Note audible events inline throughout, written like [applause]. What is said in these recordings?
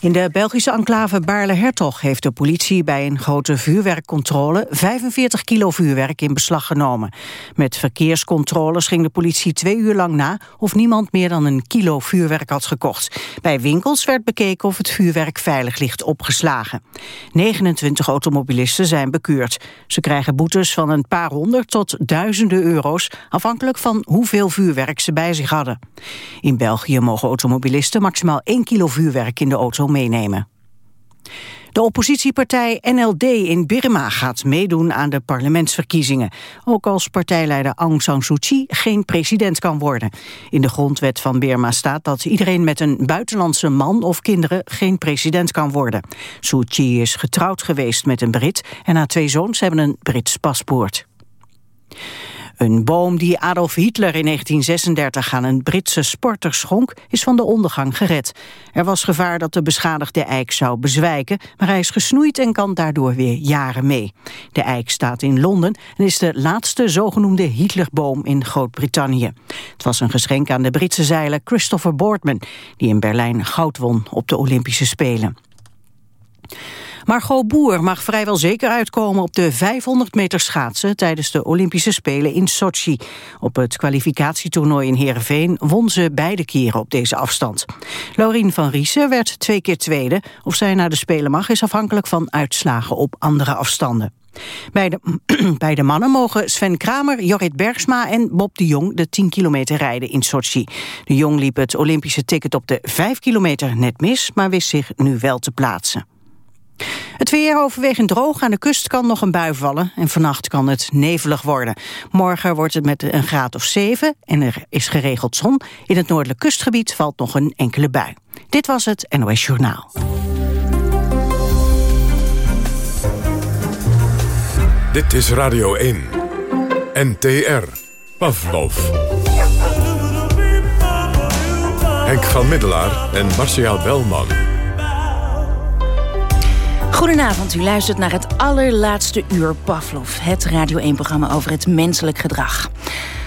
In de Belgische enclave Baarle-Hertog heeft de politie bij een grote vuurwerkcontrole 45 kilo vuurwerk in beslag genomen. Met verkeerscontroles ging de politie twee uur lang na of niemand meer dan een kilo vuurwerk had gekocht. Bij winkels werd bekeken of het vuurwerk veilig ligt opgeslagen. 29 automobilisten zijn bekeurd. Ze krijgen boetes van een paar honderd tot duizenden euro's, afhankelijk van hoeveel vuurwerk ze bij zich hadden. In België mogen automobilisten maximaal 1 kilo vuurwerk in de auto meenemen. De oppositiepartij NLD in Birma gaat meedoen aan de parlementsverkiezingen. Ook als partijleider Aung San Suu Kyi geen president kan worden. In de grondwet van Birma staat dat iedereen met een buitenlandse man of kinderen geen president kan worden. Suu Kyi is getrouwd geweest met een Brit en haar twee zoons hebben een Brits paspoort. Een boom die Adolf Hitler in 1936 aan een Britse sporter schonk... is van de ondergang gered. Er was gevaar dat de beschadigde eik zou bezwijken... maar hij is gesnoeid en kan daardoor weer jaren mee. De eik staat in Londen en is de laatste zogenoemde Hitlerboom in Groot-Brittannië. Het was een geschenk aan de Britse zeiler Christopher Boardman... die in Berlijn goud won op de Olympische Spelen. Margot Boer mag vrijwel zeker uitkomen op de 500 meter schaatsen tijdens de Olympische Spelen in Sochi. Op het kwalificatietoernooi in Heerenveen won ze beide keren op deze afstand. Laurien van Riesen werd twee keer tweede. Of zij naar de Spelen mag is afhankelijk van uitslagen op andere afstanden. Bij de, bij de mannen mogen Sven Kramer, Jorrit Bergsma en Bob de Jong de 10 kilometer rijden in Sochi. De Jong liep het Olympische ticket op de 5 kilometer net mis, maar wist zich nu wel te plaatsen. Het weer overwegend droog. Aan de kust kan nog een bui vallen. En vannacht kan het nevelig worden. Morgen wordt het met een graad of 7 en er is geregeld zon. In het noordelijk kustgebied valt nog een enkele bui. Dit was het NOS Journaal. Dit is Radio 1. NTR. Pavlov. Henk van Middelaar en Marcia Belman. Goedenavond, u luistert naar het allerlaatste uur Pavlov. Het Radio 1-programma over het menselijk gedrag.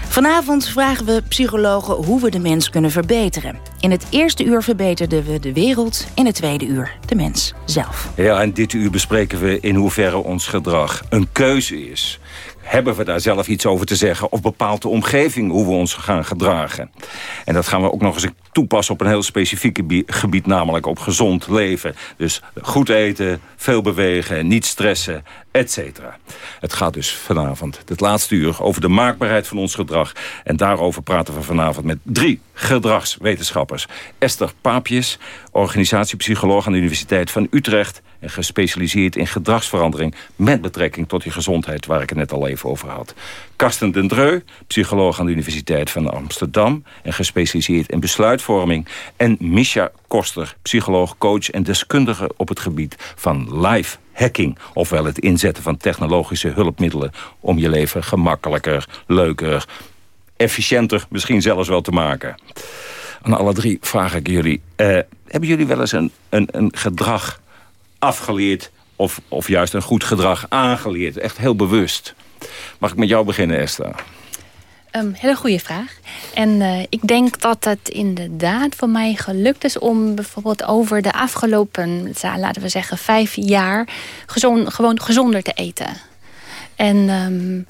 Vanavond vragen we psychologen hoe we de mens kunnen verbeteren. In het eerste uur verbeterden we de wereld, in het tweede uur de mens zelf. Ja, en dit uur bespreken we in hoeverre ons gedrag een keuze is hebben we daar zelf iets over te zeggen... of bepaalt de omgeving hoe we ons gaan gedragen. En dat gaan we ook nog eens toepassen op een heel specifiek gebied... namelijk op gezond leven. Dus goed eten, veel bewegen, niet stressen, etc. Het gaat dus vanavond, het laatste uur, over de maakbaarheid van ons gedrag. En daarover praten we vanavond met drie gedragswetenschappers. Esther Paapjes, organisatiepsycholoog aan de Universiteit van Utrecht en gespecialiseerd in gedragsverandering... met betrekking tot je gezondheid, waar ik het net al even over had. Karsten den Dreu, psycholoog aan de Universiteit van Amsterdam... en gespecialiseerd in besluitvorming. En Misha Koster, psycholoog, coach en deskundige op het gebied van life hacking. Ofwel het inzetten van technologische hulpmiddelen... om je leven gemakkelijker, leuker, efficiënter misschien zelfs wel te maken. Aan alle drie vraag ik jullie... Uh, hebben jullie wel eens een, een, een gedrag afgeleerd of, of juist een goed gedrag aangeleerd. Echt heel bewust. Mag ik met jou beginnen, Esther? Um, hele goede vraag. En uh, ik denk dat het inderdaad voor mij gelukt is om bijvoorbeeld over de afgelopen, laten we zeggen, vijf jaar gezond, gewoon gezonder te eten. En um,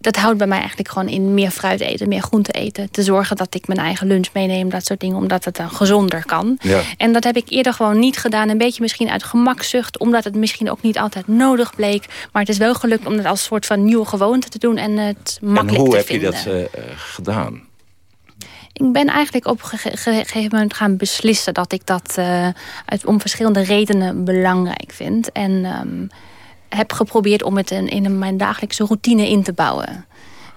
dat houdt bij mij eigenlijk gewoon in meer fruit eten, meer groente eten. Te zorgen dat ik mijn eigen lunch meeneem, dat soort dingen. Omdat het dan gezonder kan. Ja. En dat heb ik eerder gewoon niet gedaan. Een beetje misschien uit gemakzucht. Omdat het misschien ook niet altijd nodig bleek. Maar het is wel gelukt om het als soort van nieuwe gewoonte te doen. En het makkelijk te vinden. En hoe heb je dat uh, gedaan? Ik ben eigenlijk op een gegeven moment gaan beslissen... dat ik dat uh, uit, om verschillende redenen belangrijk vind. En... Um, heb geprobeerd om het in, in mijn dagelijkse routine in te bouwen.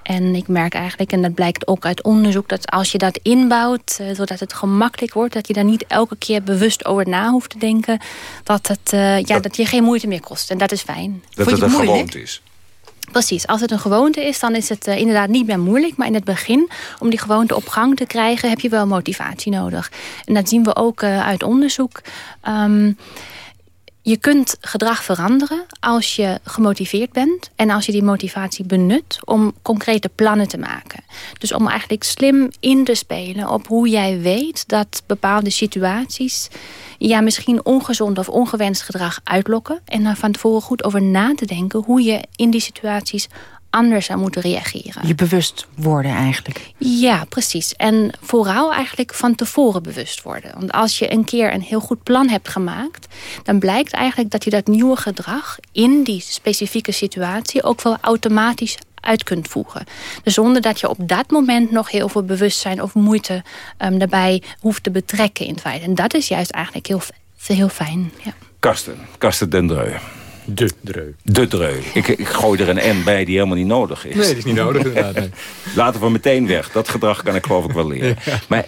En ik merk eigenlijk, en dat blijkt ook uit onderzoek... dat als je dat inbouwt, uh, zodat het gemakkelijk wordt... dat je daar niet elke keer bewust over na hoeft te denken... dat, het, uh, ja, dat, je geen moeite meer kost. En dat is fijn. Dat het een gewoonte is. Precies, als het een gewoonte is, dan is het uh, inderdaad niet meer moeilijk. Maar in het begin, om die gewoonte op gang te krijgen... heb je wel motivatie nodig. En dat zien we ook uit onderzoek... Um, je kunt gedrag veranderen als je gemotiveerd bent... en als je die motivatie benut om concrete plannen te maken. Dus om eigenlijk slim in te spelen op hoe jij weet... dat bepaalde situaties ja, misschien ongezond of ongewenst gedrag uitlokken... en daar van tevoren goed over na te denken... hoe je in die situaties anders zou moeten reageren. Je bewust worden eigenlijk. Ja, precies. En vooral eigenlijk van tevoren bewust worden. Want als je een keer een heel goed plan hebt gemaakt... dan blijkt eigenlijk dat je dat nieuwe gedrag... in die specifieke situatie ook wel automatisch uit kunt voegen. Dus zonder dat je op dat moment nog heel veel bewustzijn of moeite um, daarbij hoeft te betrekken in feite. En dat is juist eigenlijk heel, heel fijn. Ja. Karsten, Karsten den Dreu. De dreu. De dreu. Ik, ik gooi er een N bij die helemaal niet nodig is. Nee, dat is niet nodig inderdaad. Nee. [laughs] Laten we meteen weg. Dat gedrag kan ik geloof ik wel leren. [laughs] Maar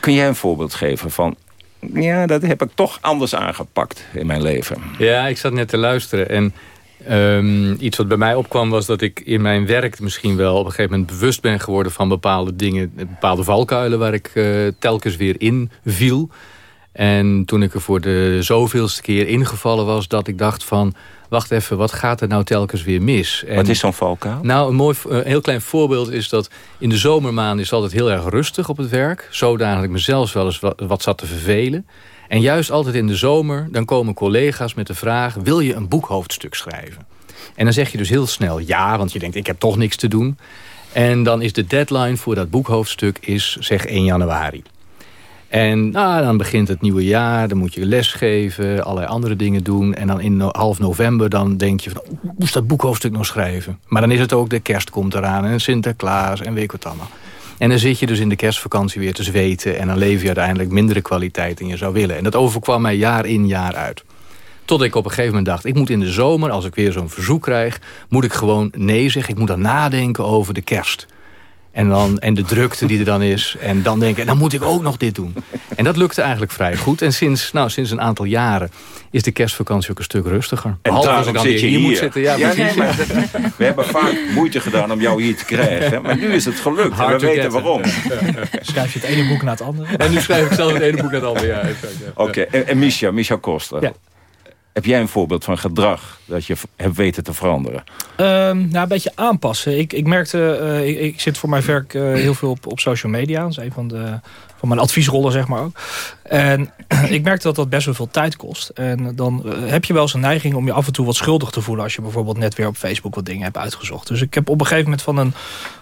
kun jij een voorbeeld geven van... Ja, dat heb ik toch anders aangepakt in mijn leven. Ja, ik zat net te luisteren en... Um, iets wat bij mij opkwam was dat ik in mijn werk misschien wel op een gegeven moment bewust ben geworden van bepaalde dingen, bepaalde valkuilen waar ik uh, telkens weer in viel. En toen ik er voor de zoveelste keer ingevallen was, dat ik dacht van wacht even, wat gaat er nou telkens weer mis? En, wat is zo'n valkuil? Nou, een, mooi, een heel klein voorbeeld is dat in de zomermaanden is het altijd heel erg rustig op het werk. Zodanig dat ik mezelf wel eens wat, wat zat te vervelen. En juist altijd in de zomer, dan komen collega's met de vraag... wil je een boekhoofdstuk schrijven? En dan zeg je dus heel snel ja, want je denkt ik heb toch niks te doen. En dan is de deadline voor dat boekhoofdstuk is zeg 1 januari. En nou, dan begint het nieuwe jaar, dan moet je lesgeven, allerlei andere dingen doen. En dan in half november dan denk je van, moest dat boekhoofdstuk nog schrijven? Maar dan is het ook, de kerst komt eraan en Sinterklaas en weet ik wat allemaal. En dan zit je dus in de kerstvakantie weer te zweten... en dan leef je uiteindelijk mindere kwaliteit dan je zou willen. En dat overkwam mij jaar in, jaar uit. Tot ik op een gegeven moment dacht, ik moet in de zomer... als ik weer zo'n verzoek krijg, moet ik gewoon nee zeggen. Ik moet dan nadenken over de kerst. En, dan, en de drukte die er dan is. En dan denken, dan moet ik ook nog dit doen. En dat lukte eigenlijk vrij goed. En sinds, nou, sinds een aantal jaren is de kerstvakantie ook een stuk rustiger. En als ik dan zit je hier. Moet zitten. Ja, nee, maar, we hebben vaak moeite gedaan om jou hier te krijgen. Maar nu is het gelukt. en we weten waarom. Schrijf je het ene boek naar het andere. En nu schrijf ik zelf het ene boek naar het andere. Ja, Oké, en, en Misha, Misha Koster. Heb jij een voorbeeld van gedrag dat je hebt weten te veranderen? Um, nou, een beetje aanpassen. Ik, ik merkte, uh, ik, zit voor mijn werk uh, heel veel op, op social media. Dat is een van, de, van mijn adviesrollen, zeg maar ook. En [clears throat] ik merkte dat dat best wel veel tijd kost. En dan uh, heb je wel eens een neiging om je af en toe wat schuldig te voelen... als je bijvoorbeeld net weer op Facebook wat dingen hebt uitgezocht. Dus ik heb op een gegeven moment van een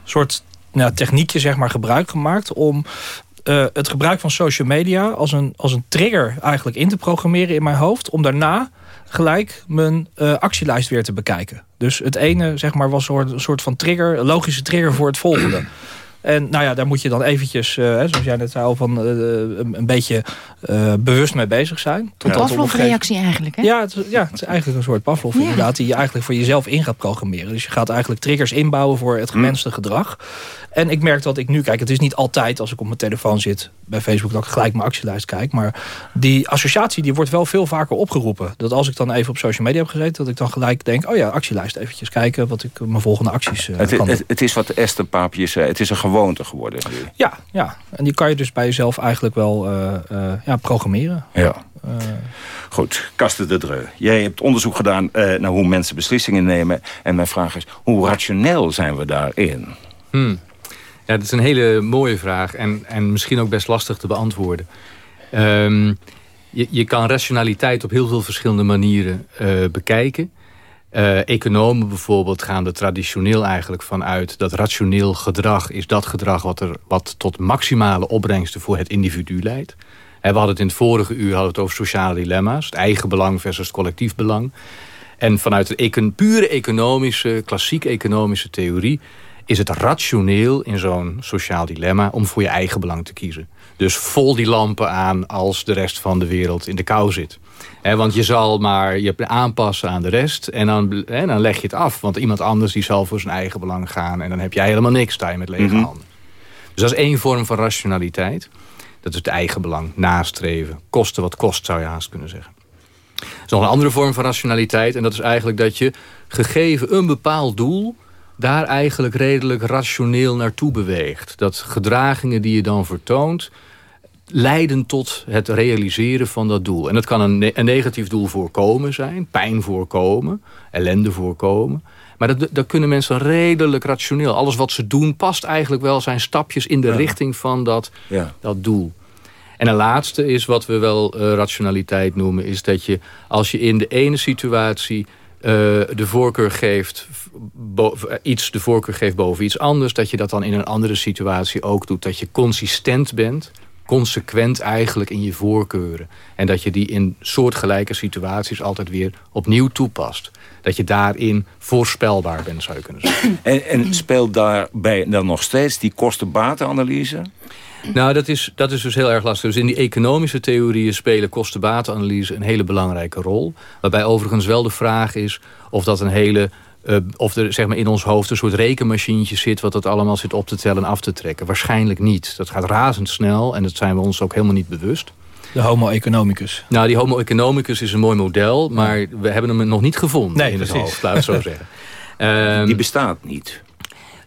soort nou, techniekje zeg maar, gebruik gemaakt... om uh, het gebruik van social media als een, als een trigger eigenlijk in te programmeren in mijn hoofd... om daarna gelijk mijn uh, actielijst weer te bekijken. Dus het ene zeg maar, was een soort van trigger, een logische trigger voor het volgende. En nou ja, daar moet je dan eventjes, uh, zoals jij net zei al, van, uh, een beetje uh, bewust mee bezig zijn. Tot ja. Pavlov-reactie eigenlijk, hè? Ja het, ja, het is eigenlijk een soort Pavlov ja. inderdaad, die je eigenlijk voor jezelf in gaat programmeren. Dus je gaat eigenlijk triggers inbouwen voor het gewenste hm. gedrag. En ik merk dat ik nu, kijk, het is niet altijd als ik op mijn telefoon zit bij Facebook dat ik gelijk mijn actielijst kijk. Maar die associatie die wordt wel veel vaker opgeroepen. Dat als ik dan even op social media heb gezeten, dat ik dan gelijk denk, oh ja, actielijst eventjes kijken wat ik mijn volgende acties uh, het, kan het, het, is wat Esther Paapje zei, het is een gewoonte geworden. Ja, ja, en die kan je dus bij jezelf eigenlijk wel uh, uh, ja, programmeren. Ja. Goed, Kasten de Dreu. Jij hebt onderzoek gedaan naar hoe mensen beslissingen nemen. En mijn vraag is, hoe rationeel zijn we daarin? Hmm. Ja, dat is een hele mooie vraag en, en misschien ook best lastig te beantwoorden. Um, je, je kan rationaliteit op heel veel verschillende manieren uh, bekijken. Uh, economen bijvoorbeeld gaan er traditioneel eigenlijk vanuit... dat rationeel gedrag is dat gedrag wat, er, wat tot maximale opbrengsten voor het individu leidt. we hadden het in het vorige uur hadden het over sociale dilemma's. Het eigen belang versus het collectief belang. En vanuit de pure economische, klassiek economische theorie is het rationeel in zo'n sociaal dilemma om voor je eigen belang te kiezen. Dus vol die lampen aan als de rest van de wereld in de kou zit. Want je zal maar je aanpassen aan de rest en dan, dan leg je het af. Want iemand anders die zal voor zijn eigen belang gaan... en dan heb jij helemaal niks, sta je met lege mm handen. Dus dat is één vorm van rationaliteit. Dat is het eigen belang, nastreven. Kosten wat kost, zou je haast kunnen zeggen. Er is nog een andere vorm van rationaliteit. En dat is eigenlijk dat je gegeven een bepaald doel daar eigenlijk redelijk rationeel naartoe beweegt. Dat gedragingen die je dan vertoont... leiden tot het realiseren van dat doel. En dat kan een, een negatief doel voorkomen zijn, pijn voorkomen, ellende voorkomen. Maar dat, dat kunnen mensen redelijk rationeel. Alles wat ze doen past eigenlijk wel zijn stapjes in de richting van dat, Ja. dat doel. En een laatste is wat we wel eh, rationaliteit noemen... is dat je als je in de ene situatie eh, de voorkeur geeft... iets de voorkeur geeft boven iets anders... dat je dat dan in een andere situatie ook doet. Dat je consistent bent, consequent eigenlijk in je voorkeuren. En dat je die in soortgelijke situaties altijd weer opnieuw toepast. Dat je daarin voorspelbaar bent, zou je kunnen zeggen. [clears throat] En, en speelt daarbij dan nog steeds die kosten-batenanalyse? Nou, dat is, dat is dus heel erg lastig. Dus in die economische theorieën spelen kosten-batenanalyse een hele belangrijke rol. Waarbij overigens wel de vraag is of dat een hele... eh, of er zeg maar, in ons hoofd een soort rekenmachientje zit... wat dat allemaal zit op te tellen en af te trekken. Waarschijnlijk niet. Dat gaat razendsnel en dat zijn we ons ook helemaal niet bewust. De homo economicus. Nou, die homo economicus is een mooi model... maar we hebben hem nog niet gevonden Nee, in het precies. hoofd, laat ik het zo [laughs] zeggen. Ehm, Die bestaat niet.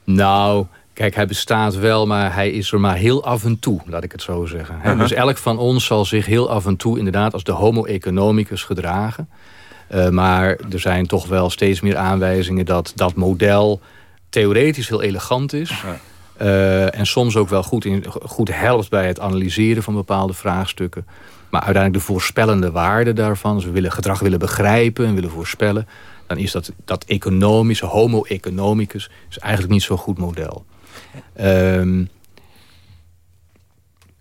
nou, kijk, hij bestaat wel, maar hij is er maar heel af en toe, laat ik het zo zeggen. Hè, Dus elk van ons zal zich heel af en toe inderdaad als de homo economicus gedragen. Eh, maar er zijn toch wel steeds meer aanwijzingen dat dat model theoretisch heel elegant is. Eh, en soms ook wel goed, in, goed helpt bij het analyseren van bepaalde vraagstukken. Maar uiteindelijk de voorspellende waarde daarvan... als we willen, gedrag willen begrijpen en willen voorspellen... dan is dat, dat economische, homo economicus... is eigenlijk niet zo'n goed model. Ehm,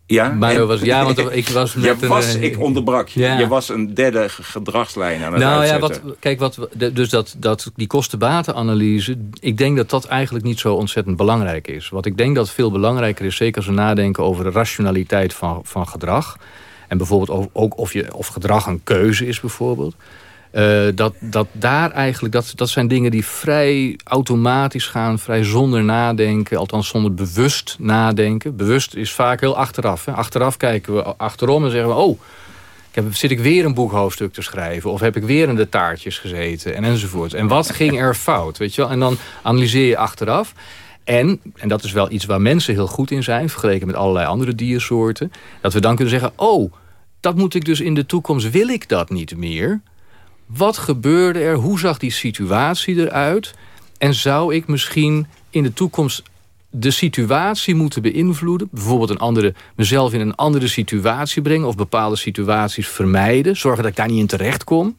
Ja, was, ja, want [laughs] ik was Je net een, was, eh, ik onderbrak je. Ja. Je was een derde ge- gedragslijn aan het nou ja, wat, kijk, wat, dus dat, dat, die kostenbatenanalyse... ik denk dat dat eigenlijk niet zo ontzettend belangrijk is. Wat ik denk dat veel belangrijker is... zeker als we nadenken over de rationaliteit van, van gedrag... en bijvoorbeeld ook, ook of, je, of gedrag een keuze is bijvoorbeeld... eh, dat, dat daar eigenlijk, dat, dat zijn dingen die vrij automatisch gaan, vrij zonder nadenken, althans zonder bewust nadenken. Bewust is vaak heel achteraf. Hè. Achteraf kijken we achterom en zeggen we, oh, ik heb, zit ik weer een boekhoofdstuk te schrijven? Of heb ik weer in de taartjes gezeten? En enzovoort. En wat ging er fout? Weet je wel? En dan analyseer je achteraf. En, en dat is wel iets waar mensen heel goed in zijn... vergeleken met allerlei andere diersoorten... dat we dan kunnen zeggen... oh, dat moet ik dus in de toekomst... wil ik dat niet meer? Wat gebeurde er? Hoe zag die situatie eruit? En zou ik misschien in de toekomst de situatie moeten beïnvloeden. Bijvoorbeeld een andere, mezelf in een andere situatie brengen... of bepaalde situaties vermijden. Zorgen dat ik daar niet in terecht kom.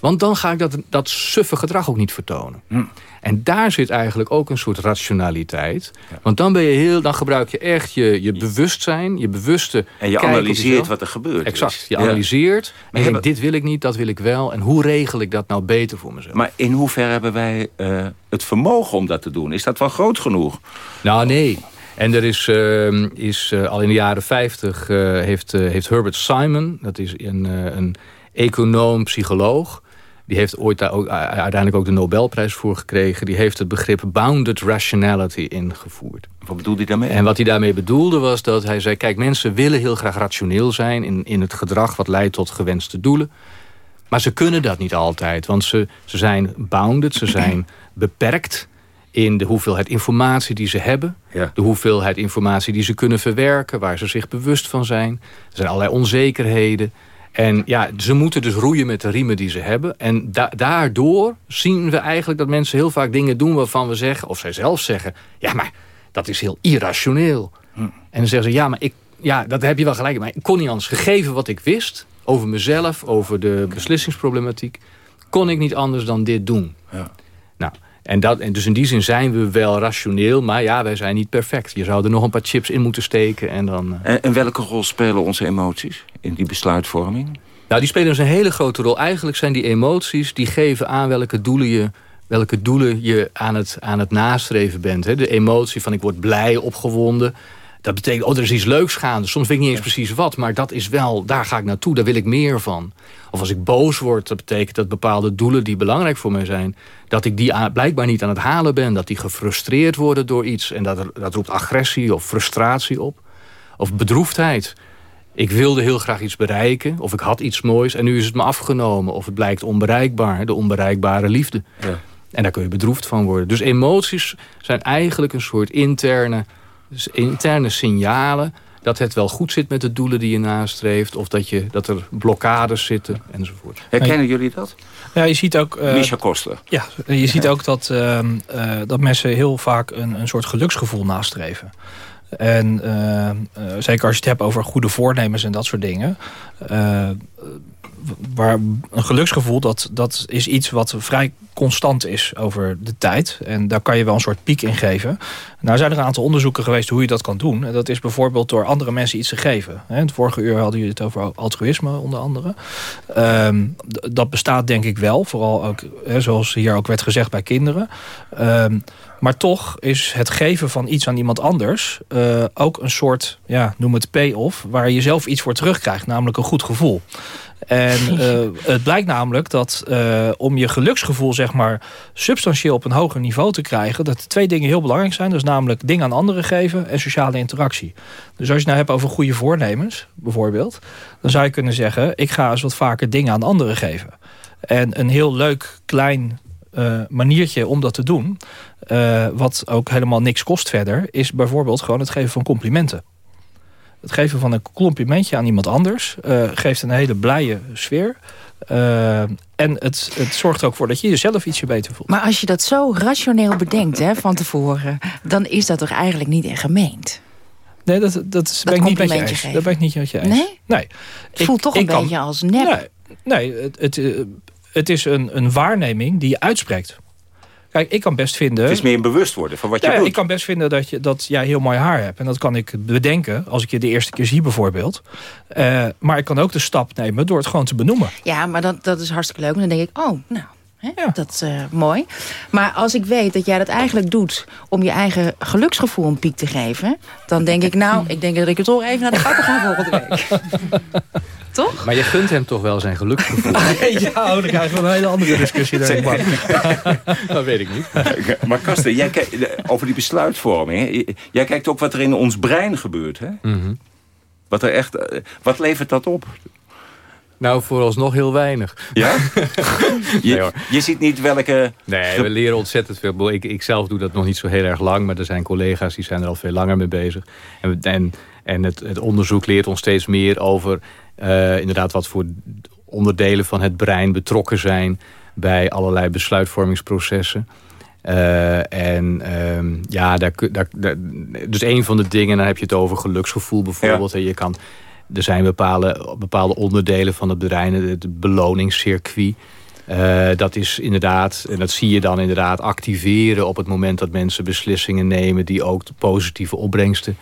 Want dan ga ik dat, dat suffe gedrag ook niet vertonen. Hm. En daar zit eigenlijk ook een soort rationaliteit. Want dan, ben je heel, dan gebruik je echt je, je bewustzijn, je bewuste En je analyseert wat er gebeurt. Exact, je Ja. analyseert. En je denkt, dit wil ik niet, dat wil ik wel. En hoe regel ik dat nou beter voor mezelf? Maar in hoeverre hebben wij eh, het vermogen om dat te doen? Is dat wel groot genoeg? Nou, nee. En er is, ehm, is eh, al in de jaren 50 eh, heeft, heeft Herbert Simon, dat is een, een econoom, psycholoog. Die heeft ooit daar ook, u- uiteindelijk ook de Nobelprijs voor gekregen. Die heeft het begrip bounded rationality ingevoerd. Wat bedoelt hij daarmee? En wat hij daarmee bedoelde was dat hij zei... kijk, mensen willen heel graag rationeel zijn in, in het gedrag... wat leidt tot gewenste doelen. Maar ze kunnen dat niet altijd. Want ze, ze zijn bounded, ze zijn beperkt... in de hoeveelheid informatie die ze hebben. Ja. De hoeveelheid informatie die ze kunnen verwerken... waar ze zich bewust van zijn. Er zijn allerlei onzekerheden. En ja, ze moeten dus roeien met de riemen die ze hebben. En da- daardoor zien we eigenlijk dat mensen heel vaak dingen doen... waarvan we zeggen, of zij zelf zeggen... ja, maar dat is heel irrationeel. Hm. En dan zeggen ze, ja, maar ik, ja, dat heb je wel gelijk. Maar ik kon niet anders. Gegeven wat ik wist over mezelf, over de beslissingsproblematiek... kon ik niet anders dan dit doen. Ja. En, dat, en dus in die zin zijn we wel rationeel... maar ja, wij zijn niet perfect. Je zou er nog een paar chips in moeten steken en dan... eh, En, en welke rol spelen onze emoties in die besluitvorming? Nou, die spelen dus een hele grote rol. Eigenlijk zijn die emoties die geven aan welke doelen je, welke doelen je aan, het, aan het nastreven bent. Hè. De emotie van ik word blij, opgewonden. Dat betekent, oh, er is iets leuks gaande. Soms weet ik niet eens precies wat, maar dat is wel, daar ga ik naartoe, daar wil ik meer van. Of als ik boos word, dat betekent dat bepaalde doelen die belangrijk voor mij zijn, dat ik die blijkbaar niet aan het halen ben, dat die gefrustreerd worden door iets. En dat, dat roept agressie of frustratie op. Of bedroefdheid. Ik wilde heel graag iets bereiken, of ik had iets moois en nu is het me afgenomen. Of het blijkt onbereikbaar, de onbereikbare liefde. Ja. En daar kun je bedroefd van worden. Dus emoties zijn eigenlijk een soort interne, interne signalen dat het wel goed zit met de doelen die je nastreeft. Of dat, je, dat er blokkades zitten enzovoort. Herkennen jullie dat? Ja, je ziet ook... Uh, Misha Koster. Ja, je ziet ook dat, uh, dat mensen heel vaak een, een soort geluksgevoel nastreven. En zeker als je het hebt over goede voornemens en dat soort dingen waar een geluksgevoel, dat, dat is iets wat vrij constant is over de tijd. En daar kan je wel een soort piek in geven. Nou zijn er een aantal onderzoeken geweest hoe je dat kan doen. En dat is bijvoorbeeld door andere mensen iets te geven. Het vorige uur hadden jullie het over altruïsme onder andere. Ehm, dat bestaat denk ik wel. Vooral ook, zoals hier ook werd gezegd bij kinderen. Ehm, maar toch is het geven van iets aan iemand anders... Uh, ook een soort, ja, noem het pay-off... waar je zelf iets voor terugkrijgt, namelijk een goed gevoel. En uh, [laughs] het blijkt namelijk dat uh, om je geluksgevoel zeg maar, substantieel op een hoger niveau te krijgen... dat twee dingen heel belangrijk zijn. Dat is namelijk dingen aan anderen geven en sociale interactie. Dus als je het nou hebt over goede voornemens, bijvoorbeeld... dan zou je kunnen zeggen, ik ga eens wat vaker dingen aan anderen geven. En een heel leuk klein uh, maniertje om dat te doen... wat ook helemaal niks kost verder... is bijvoorbeeld gewoon het geven van complimenten. Het geven van een complimentje aan iemand anders... Uh, geeft een hele blije sfeer. Uh, en het, het zorgt er ook voor dat je jezelf ietsje beter voelt. Maar als je dat zo rationeel bedenkt hè, van tevoren... dan is dat toch eigenlijk niet echt gemeend? Nee, dat, dat, ben ik niet met je eens. Dat ben ik niet met je eens. Nee? nee. Het voelt toch een beetje als nep. Nee, nee het, het, eh, het is een, een waarneming die je uitspreekt. Kijk, ik kan best vinden... Het is meer een bewust worden van wat je ja, doet. Ik kan best vinden dat, je, dat jij heel mooi haar hebt. En dat kan ik bedenken als ik je de eerste keer zie bijvoorbeeld. Uh, maar ik kan ook de stap nemen door het gewoon te benoemen. Ja, maar dat, dat is hartstikke leuk. En dan denk ik, oh, nou, Hè? Ja. Dat is uh, mooi. Maar als ik weet dat jij dat eigenlijk doet... om je eigen geluksgevoel een piek te geven... dan denk ik, nou, ik denk dat ik er toch even naar de kapper ga volgende week. [laughs] toch? Maar je gunt hem toch wel zijn geluksgevoel? [laughs] ja, oh, dan krijgen we een hele andere discussie. [laughs] dat weet ik niet. maar Kasten, jij over die besluitvorming. Jij kijkt ook wat er in ons brein gebeurt. Hè? Mm -hmm. Wat, er echt, wat levert dat op? Nou, vooralsnog heel weinig. Ja? [laughs] je, nee, je ziet niet welke... Nee, we leren ontzettend veel. Ik, ik zelf doe dat nog niet zo heel erg lang... maar er zijn collega's die zijn er al veel langer mee bezig. En, en, en het, het onderzoek leert ons steeds meer over... Uh, inderdaad wat voor onderdelen van het brein betrokken zijn... bij allerlei besluitvormingsprocessen. Uh, en um, ja, daar, daar, daar, dus een van de dingen... dan heb je het over geluksgevoel bijvoorbeeld. Ja. En je kan er zijn bepaalde, bepaalde onderdelen van het brein, het beloningscircuit. Uh, dat is inderdaad, en dat zie je dan inderdaad activeren op het moment dat mensen beslissingen nemen die ook de positieve opbrengsten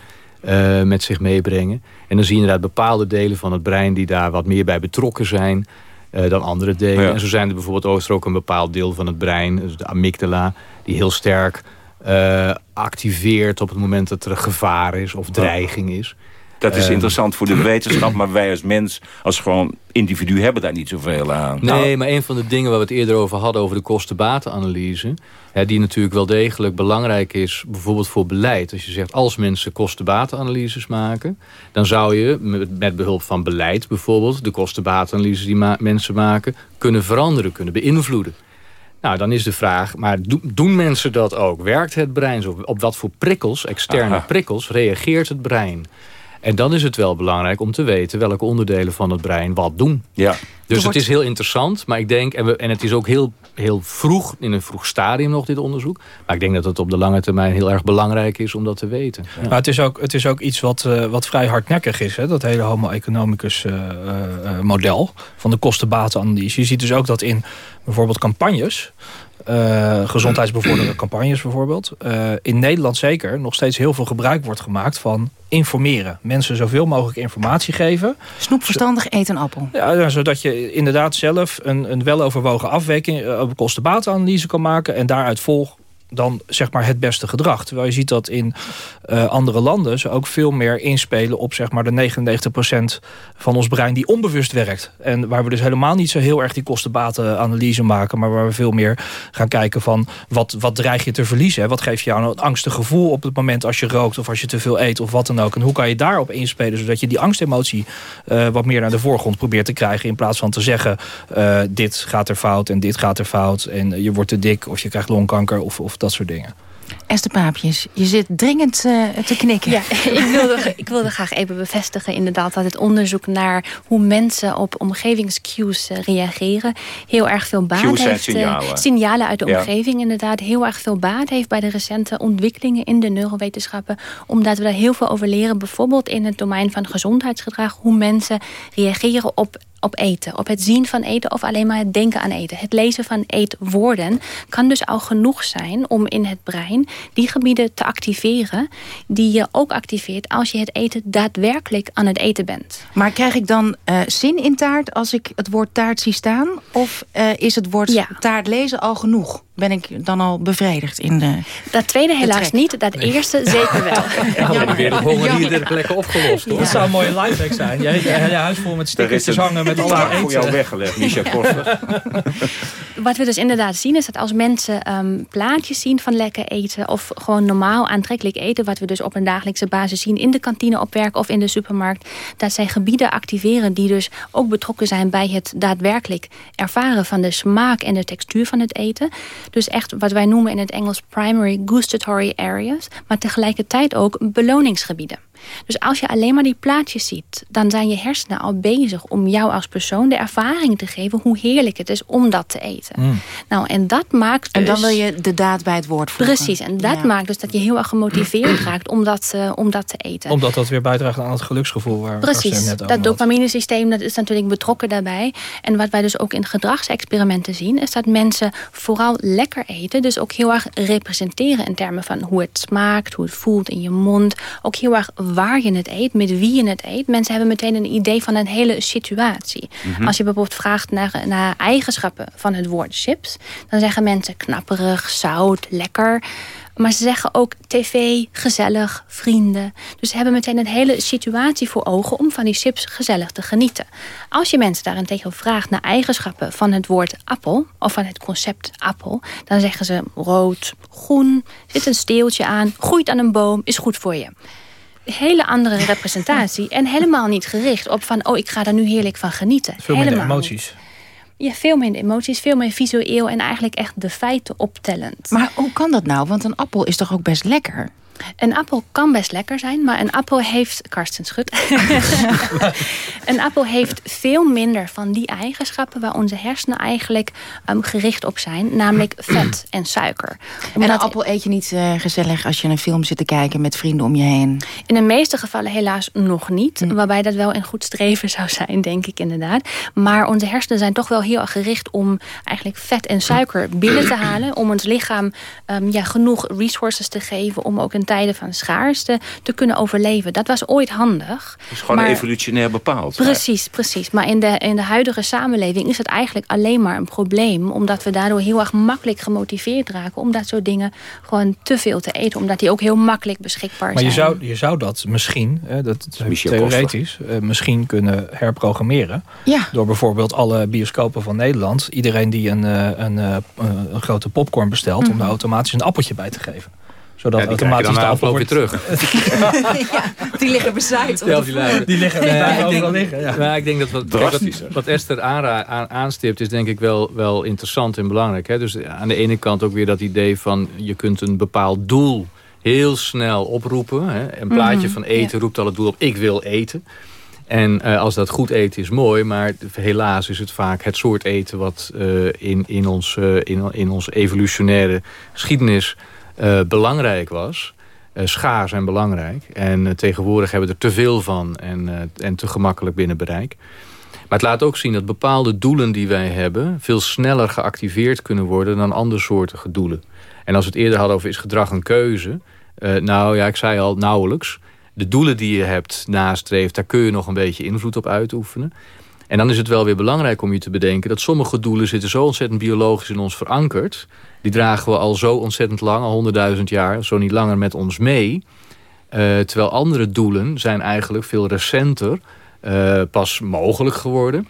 uh, met zich meebrengen. En dan zie je inderdaad bepaalde delen van het brein die daar wat meer bij betrokken zijn uh, dan andere delen. Ja. En zo zijn er bijvoorbeeld ook, ook een bepaald deel van het brein, dus de amygdala, die heel sterk activeert op het moment dat er gevaar is of dreiging is. Dat is interessant voor de [clears throat] wetenschap, maar wij als mens, als gewoon individu, hebben daar niet zoveel aan. Nee, maar een van de dingen waar we het eerder over hadden, over de kosten-batenanalyse, die natuurlijk wel degelijk belangrijk is, bijvoorbeeld voor beleid. Als je zegt, als mensen kosten-batenanalyses maken, dan zou je met, met, behulp van beleid bijvoorbeeld, de kosten-batenanalyses die ma mensen maken, kunnen veranderen, kunnen beïnvloeden. Nou, dan is de vraag, maar doen mensen dat ook? Werkt het brein zo? Op wat voor prikkels, externe Aha. prikkels, reageert het brein? En dan is het wel belangrijk om te weten welke onderdelen van het brein wat doen. Ja. Dus het is heel interessant, maar ik denk, en, we, en het is ook heel, heel vroeg, in een vroeg stadium nog dit onderzoek. Maar ik denk dat het op de lange termijn heel erg belangrijk is om dat te weten. Ja. Maar het is ook, het is ook iets wat, uh, wat vrij hardnekkig is, hè? dat hele homo economicus uh, uh, model van de kostenbatenanalyse. Je ziet dus ook dat in bijvoorbeeld campagnes uh, gezondheidsbevorderende [clears throat] campagnes bijvoorbeeld. Uh, in Nederland zeker nog steeds heel veel gebruik wordt gemaakt van informeren. Mensen zoveel mogelijk informatie geven. Snoep verstandig, eet een appel. Ja, zodat je inderdaad zelf een, een weloverwogen afweging, uh, kosten-batenanalyse kan maken en daaruit volg dan zeg maar het beste gedrag. Terwijl je ziet dat in uh, andere landen ze ook veel meer inspelen op zeg maar de 99% van ons brein die onbewust werkt. En waar we dus helemaal niet zo heel erg die kostenbatenanalyse maken, maar waar we veel meer gaan kijken van wat, wat dreig je te verliezen? Wat geeft jou een angstig gevoel op het moment als je rookt of als je te veel eet of wat dan ook? En hoe kan je daarop inspelen zodat je die angstemotie uh, wat meer naar de voorgrond probeert te krijgen in plaats van te zeggen uh, dit gaat er fout en dit gaat er fout en je wordt te dik of je krijgt longkanker of, of dat soort dingen. Esther Paapjes, je zit dringend uh, te knikken. Ja, [laughs] ik wilde, ik wilde graag even bevestigen inderdaad... dat het onderzoek naar hoe mensen op omgevingscues uh, reageren... heel erg veel baat Cues heeft. Signalen. signalen uit de omgeving inderdaad. Heel erg veel baat heeft bij de recente ontwikkelingen in de neurowetenschappen. Omdat we daar heel veel over leren. Bijvoorbeeld in het domein van gezondheidsgedrag. Hoe mensen reageren op op eten. Op het zien van eten of alleen maar het denken aan eten. Het lezen van eetwoorden kan dus al genoeg zijn om in het brein die gebieden te activeren die je ook activeert als je het eten daadwerkelijk aan het eten bent. Maar krijg ik dan uh, zin in taart als ik het woord taart zie staan? Of uh, is het woord ja. taart lezen al genoeg? Ben ik dan al bevredigd in de Dat tweede helaas niet, dat nee. eerste zeker wel. [laughs] Ja, ja, weer de honger hier lekker opgelost. Hoor. Dat zou een mooie lifehack zijn. Je hele huis vol met stickertjes hangen met allemaal eten. voor jou weggelegd, Misha [laughs] Koster. [laughs] Wat we dus inderdaad zien is dat als mensen um, plaatjes zien van lekker eten... of gewoon normaal aantrekkelijk eten... wat we dus op een dagelijkse basis zien in de kantine op werk of in de supermarkt... dat zij gebieden activeren die dus ook betrokken zijn... bij het daadwerkelijk ervaren van de smaak en de textuur van het eten. Dus echt wat wij noemen in het Engels primary gustatory areas... maar tegelijkertijd ook beloningsgebieden. Dus als je alleen maar die plaatjes ziet... dan zijn je hersenen al bezig om jou als persoon de ervaring te geven... hoe heerlijk het is om dat te eten. Mm. Nou, en dat maakt dus... En dan wil je de daad bij het woord voegen. Precies, en dat ja. maakt dus dat je heel erg gemotiveerd raakt om dat, uh, om dat te eten. Omdat dat weer bijdraagt aan het geluksgevoel. Waar Precies, net dat dopaminesysteem dat is natuurlijk betrokken daarbij. En wat wij dus ook in gedragsexperimenten zien... is dat mensen vooral lekker eten. Dus ook heel erg representeren in termen van hoe het smaakt... hoe het voelt in je mond. Ook heel erg waar je het eet, met wie je het eet. Mensen hebben meteen een idee van een hele situatie. Mm -hmm. Als je bijvoorbeeld vraagt naar, naar eigenschappen van het woord chips... dan zeggen mensen knapperig, zout, lekker... Maar ze zeggen ook tv, gezellig, vrienden. Dus ze hebben meteen een hele situatie voor ogen... om van die chips gezellig te genieten. Als je mensen daarentegen vraagt naar eigenschappen van het woord appel... of van het concept appel... dan zeggen ze rood, groen, zit een steeltje aan... groeit aan een boom, is goed voor je hele andere representatie. en helemaal niet gericht op van... oh, ik ga daar nu heerlijk van genieten. Veel helemaal minder emoties. Ja, veel minder emoties, veel meer visueel... en eigenlijk echt de feiten optellend. Maar hoe kan dat nou? Want een appel is toch ook best lekker? Een appel kan best lekker zijn, maar een appel heeft... Karsten Schut. [laughs] een appel heeft veel minder van die eigenschappen... waar onze hersenen eigenlijk um, gericht op zijn. Namelijk [clears throat] vet en suiker. Omdat en een appel eet je niet uh, gezellig als je een film zit te kijken... met vrienden om je heen? In de meeste gevallen helaas nog niet. Hm. Waarbij dat wel een goed streven zou zijn, denk ik inderdaad. Maar onze hersenen zijn toch wel heel gericht... om eigenlijk vet en suiker binnen te halen. Om ons lichaam um, ja, genoeg resources te geven... om ook een tijden van schaarste te kunnen overleven. Dat was ooit handig. Dat is gewoon maar, evolutionair bepaald. Precies, precies. Maar in de, in de huidige samenleving is het eigenlijk alleen maar een probleem. Omdat we daardoor heel erg makkelijk gemotiveerd raken... om dat soort dingen gewoon te veel te eten. Omdat die ook heel makkelijk beschikbaar maar zijn. Maar je zou, je zou dat misschien, hè, dat is theoretisch... Uh, misschien kunnen herprogrammeren. Ja. Door bijvoorbeeld alle bioscopen van Nederland... iedereen die een, een, een, een grote popcorn bestelt... Mm -hmm. om daar automatisch een appeltje bij te geven zodat ja, die automatisch de afloop weer terug. [laughs] ja, die liggen bezaaid. Ja, die, liggen, die liggen nee, ik denk, liggen. Ja. Nou, ik denk dat wat, wat, wat Esther aan, aan, aanstipt is denk ik wel, wel interessant en belangrijk. Hè? Dus aan de ene kant ook weer dat idee van je kunt een bepaald doel heel snel oproepen. Hè? Een plaatje mm -hmm, van eten ja. roept al het doel op ik wil eten. En uh, als dat goed eten is mooi, maar helaas is het vaak het soort eten wat uh, in, in, ons, uh, in, in onze evolutionaire geschiedenis uh, belangrijk was. Uh, schaars en belangrijk. En uh, tegenwoordig hebben we er te veel van en, en te gemakkelijk binnen bereik. Maar het laat ook zien dat bepaalde doelen die wij hebben... veel sneller geactiveerd kunnen worden dan andere soorten doelen. En als we het eerder hadden over is gedrag een keuze... nou ja, ik zei al nauwelijks. De doelen die je hebt nastreeft, daar kun je nog een beetje invloed op uitoefenen. En dan is het wel weer belangrijk om je te bedenken... dat sommige doelen zitten zo ontzettend biologisch in ons verankerd... die dragen we al zo ontzettend lang, al honderdduizend jaar... zo niet langer met ons mee. Uh, terwijl andere doelen zijn eigenlijk veel recenter... Uh, pas mogelijk geworden...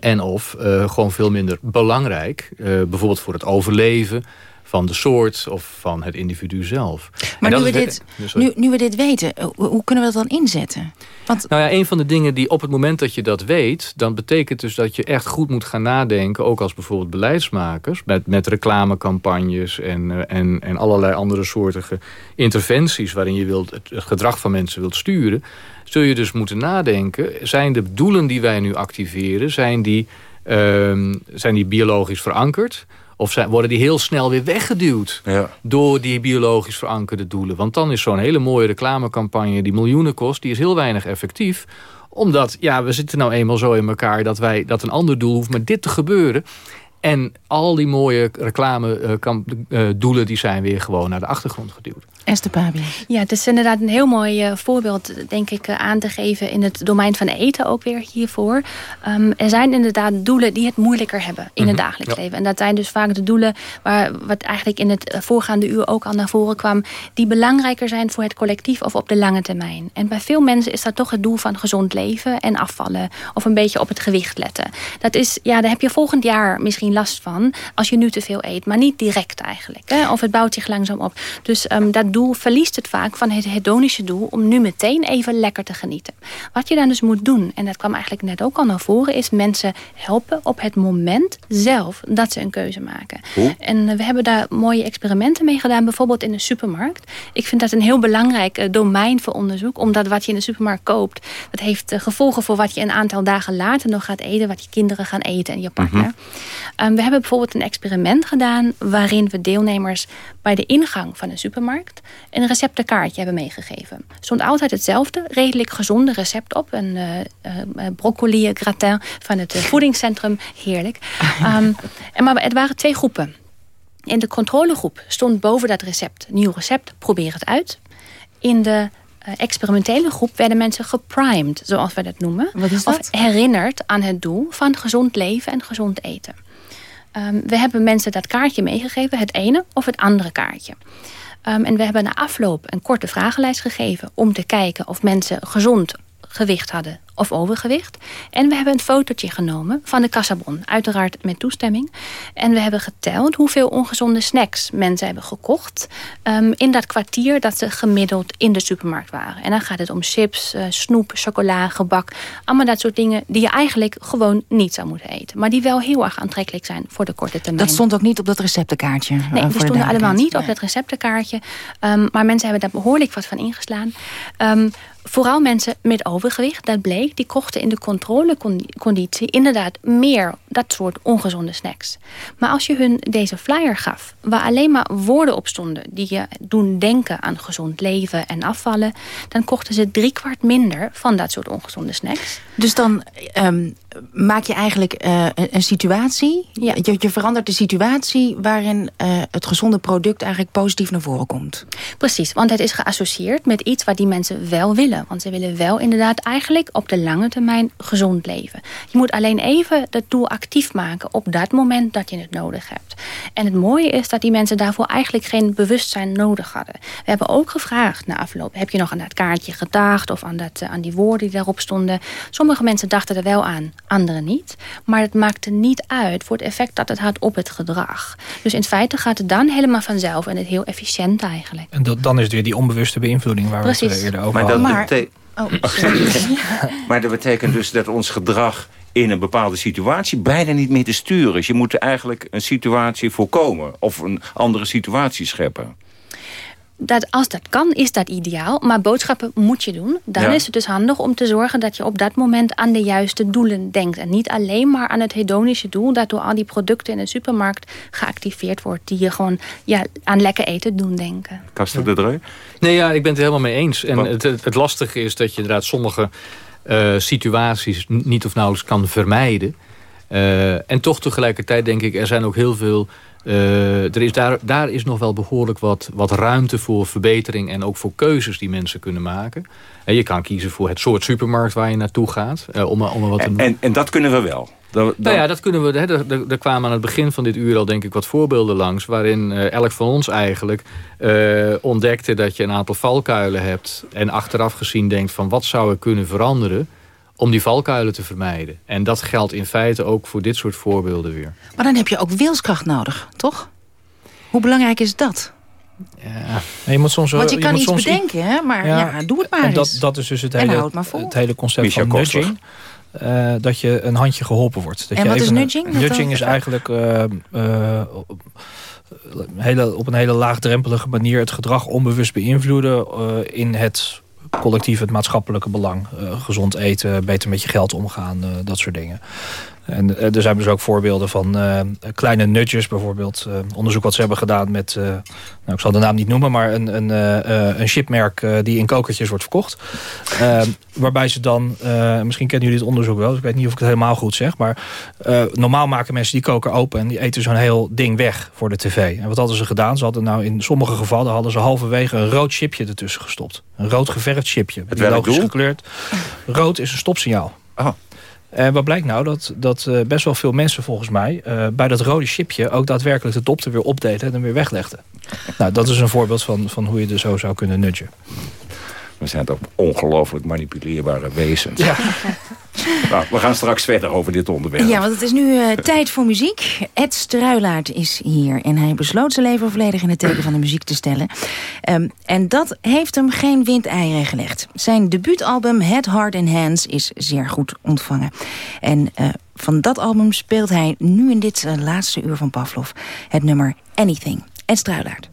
En of uh, gewoon veel minder belangrijk. bijvoorbeeld voor het overleven van de soort of van het individu zelf. Maar nu we, dit, nu, nu we dit weten, hoe kunnen we dat dan inzetten? Want... Nou ja, een van de dingen die op het moment dat je dat weet... dan betekent dus dat je echt goed moet gaan nadenken... ook als bijvoorbeeld beleidsmakers... met, met reclamecampagnes en, eh, en, en allerlei andere soortige interventies... waarin je wilt, het, gedrag van mensen wilt sturen... zul je dus moeten nadenken... zijn de doelen die wij nu activeren... zijn die, uh, zijn die biologisch verankerd... Of zijn, worden die heel snel weer weggeduwd ja. door die biologisch verankerde doelen. Want dan is zo'n hele mooie reclamecampagne die miljoenen kost... die is heel weinig effectief omdat, ja, we zitten nou eenmaal zo in elkaar... dat, wij, dat een ander doel hoeft met dit te gebeuren. En al die mooie reclame uh, doelen... die zijn weer gewoon naar de achtergrond geduwd. Esther Pabi. Ja, het is inderdaad een heel mooi uh, voorbeeld, denk ik, uh, aan te geven in het domein van eten ook weer hiervoor. Um, er zijn inderdaad doelen die het moeilijker hebben in mm -hmm. het mhm. dagelijks leven. En dat zijn dus vaak de doelen waar wat eigenlijk in het voorgaande uur ook al naar voren kwam, die belangrijker zijn voor het collectief of op de lange termijn. En bij veel mensen is dat toch het doel van gezond leven en afvallen of een beetje op het gewicht letten. Dat is, ja, daar heb je volgend jaar misschien last van als je nu te veel eet, maar niet direct eigenlijk. Hè? Of het bouwt zich langzaam op. Dus um, dat doel verliest het vaak van het hedonische doel... om nu meteen even lekker te genieten. Wat je dan dus moet doen, en dat kwam eigenlijk net ook al naar voren... is mensen helpen op het moment zelf dat ze een keuze maken. En eh, we hebben daar mooie experimenten mee gedaan. Bijvoorbeeld in de supermarkt. Ik vind dat een heel belangrijk uh, domein voor onderzoek. Omdat wat je in de supermarkt koopt... dat heeft uh, gevolgen voor wat je een aantal dagen later nog gaat eten... wat je kinderen gaan eten en je partner. Mm -hmm. um, we hebben bijvoorbeeld een experiment gedaan... waarin we deelnemers bij de ingang van een supermarkt een receptenkaartje hebben meegegeven. Er stond altijd hetzelfde, redelijk gezonde recept op. Een uh, uh, broccoli gratin van het voedingscentrum, heerlijk. Um, [laughs] en maar het waren twee groepen. In de controlegroep stond boven dat recept, nieuw recept, probeer het uit. In de experimentele groep werden mensen geprimed, zoals we dat noemen. Wat is dat? Of herinnerd aan het doel van gezond leven en gezond eten. Um, we hebben mensen dat kaartje meegegeven, het ene of het andere kaartje. Um, en we hebben na afloop een korte vragenlijst gegeven... om te kijken of mensen gezond gewicht hadden of overgewicht. En we hebben een fotootje genomen van de kassabon. Uiteraard met toestemming. En we hebben geteld hoeveel ongezonde snacks mensen hebben gekocht... Um, in dat kwartier dat ze gemiddeld in de supermarkt waren. En dan gaat het om chips, uh, snoep, chocola, gebak. Allemaal dat soort dingen die je eigenlijk gewoon niet zou moeten eten. Maar die wel heel erg aantrekkelijk zijn voor de korte termijn. Dat stond ook niet op dat receptenkaartje? Nee, uh, die stonden allemaal niet nee. op dat receptenkaartje. Um, maar mensen hebben daar behoorlijk wat van ingeslaan. Um, vooral mensen met overgewicht, dat bleek... die kochten in de controleconditie inderdaad meer dat soort ongezonde snacks. Maar als je hun deze flyer gaf... waar alleen maar woorden op stonden... die je doen denken aan gezond leven en afvallen... dan kochten ze driekwart minder van dat soort ongezonde snacks. Dus dan um, maak je eigenlijk uh, een situatie... Ja. Je, je, verandert de situatie waarin uh, het gezonde product... eigenlijk positief naar voren komt. Precies, want het is geassocieerd met iets wat die mensen wel willen. Want ze willen wel inderdaad eigenlijk op de lange termijn gezond leven. Je moet alleen even dat doel actief maken op dat moment dat je het nodig hebt. En het mooie is dat die mensen daarvoor eigenlijk geen bewustzijn nodig hadden. We hebben ook gevraagd na afloop, heb je nog aan dat kaartje gedacht of aan, dat, aan die woorden die daarop stonden. Sommige mensen dachten er wel aan, anderen niet. Maar het maakte niet uit voor het effect dat het had op het gedrag. Dus in feite gaat het dan helemaal vanzelf en het heel efficiënt eigenlijk. En dat, dan is het weer die onbewuste beïnvloeding waar Precies. we het eerder over maar hadden. Maar, oh, [laughs] [laughs] maar dat betekent dus dat ons gedrag in een bepaalde situatie bijna niet meer te sturen is. Je moet eigenlijk een situatie voorkomen of een andere situatie scheppen. Dat, als dat kan, is dat ideaal. Maar boodschappen moet je doen. Dan ja. is het dus handig om te zorgen dat je op dat moment aan de juiste doelen denkt. En niet alleen maar aan het hedonische doel... dat door al die producten in de supermarkt geactiveerd wordt... die je gewoon ja, aan lekker eten doen denken. Kaster de Dreu? Nee, ja, ik ben het er helemaal mee eens. En het, het, het lastige is dat je inderdaad sommige uh, situaties niet of nauwelijks kan vermijden. Uh, en toch tegelijkertijd denk ik, er zijn ook heel veel... Uh, er is daar, daar is nog wel behoorlijk wat, wat ruimte voor verbetering... en ook voor keuzes die mensen kunnen maken. En je kan kiezen voor het soort supermarkt waar je naartoe gaat. Uh, om, om wat te en, en, en dat kunnen we wel? Dan. Nou ja, dat kunnen we. Hè, er, er, kwamen aan het begin van dit uur al denk ik wat voorbeelden langs... waarin uh, elk van ons eigenlijk uh, ontdekte dat je een aantal valkuilen hebt... en achteraf gezien denkt van wat zou ik kunnen veranderen... om die valkuilen te vermijden. En dat geldt in feite ook voor dit soort voorbeelden weer. Maar dan heb je ook wilskracht nodig, toch? Hoe belangrijk is dat? Ja. je moet soms Want je, kan iets bedenken, hè? maar ja, doe het maar en eens. dat, dat is dus het hele, het hele concept van nudging. Uh, dat je een handje geholpen wordt. Dat en je wat is nudging? Nudging is eigenlijk uh, uh, hele, op een hele laagdrempelige manier... het gedrag onbewust beïnvloeden in het collectief, het maatschappelijke belang. gezond eten, beter met je geld omgaan, dat soort dingen. En eh, er zijn dus ook voorbeelden van uh, kleine nudges. Bijvoorbeeld uh, onderzoek wat ze hebben gedaan met... Uh, nou, ik zal de naam niet noemen, maar een, een, een chipmerk die in kokertjes wordt verkocht. waarbij ze dan, misschien kennen jullie het onderzoek wel... Dus ik weet niet of ik het helemaal goed zeg. Maar normaal maken mensen die koker open... en die eten zo'n heel ding weg voor de tv. En wat hadden ze gedaan? Ze hadden nou in sommige gevallen... hadden ze halverwege een rood chipje ertussen gestopt. Een rood geverfd chipje. Het logisch gekleurd. Rood is een stopsignaal. Oh. En wat blijkt nou? Dat, dat uh, best wel veel mensen volgens mij... Uh, bij dat rode chipje ook daadwerkelijk de dop er weer opdeden... en hem weer weglegden. [laughs] nou, dat is een voorbeeld van, van hoe je er zo zou kunnen nudgen. We zijn toch ongelooflijk manipuleerbare wezens. Ja. [laughs] [laughs] nou, we gaan straks verder over dit onderwerp. Ja, want het is nu uh, tijd voor muziek. Ed Struilaert is hier en hij besloot zijn leven volledig in het teken van de muziek te stellen. Um, en dat heeft hem geen windeieren gelegd. Zijn debuutalbum Head, Heart and Hands is zeer goed ontvangen. En uh, van dat album speelt hij nu in dit uh, laatste uur van Pavlov het nummer Anything. Ed Struilaert.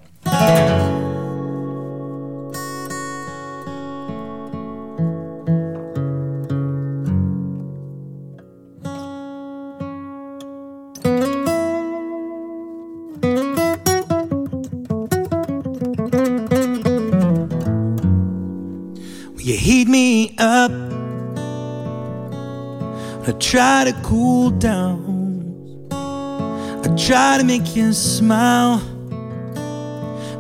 Heat me up. I try to cool down. I try to make you smile.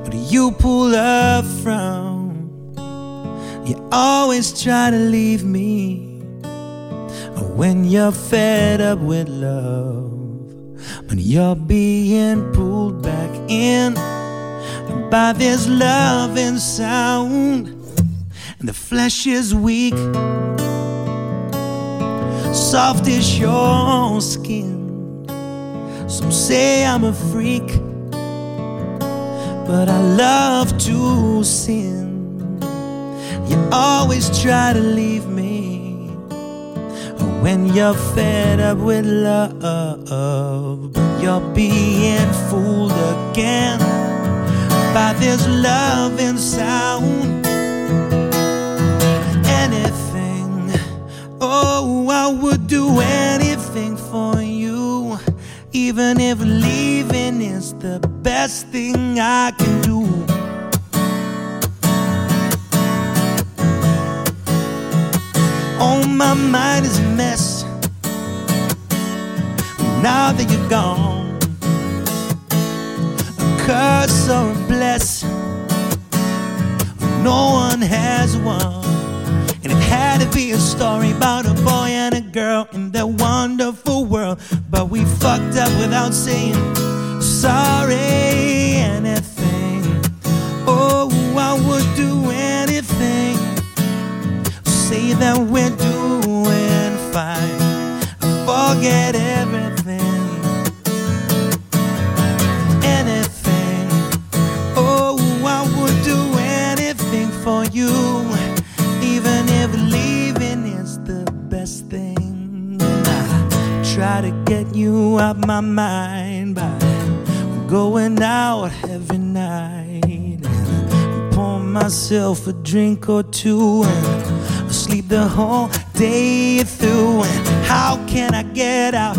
But you pull a frown. You always try to leave me. When you're fed up with love. When you're being pulled back in by this loving sound the flesh is weak. Soft is your skin. Some say I'm a freak, but I love to sin. You always try to leave me when you're fed up with love, but you're being fooled again by this loving sound. Would do anything for you, even if leaving is the best thing I can do. Oh, my mind is a mess now that you're gone. A curse or a bless, no one has one. Had to be a story about a boy and a girl in their wonderful world. But we fucked up without saying sorry, anything. Oh, I would do anything. Say that we're doing fine. Forget everything. Anything. Oh, I would do anything for you try to get you out my mind by going out every night and pour myself a drink or two and sleep the whole day through. And how can I get out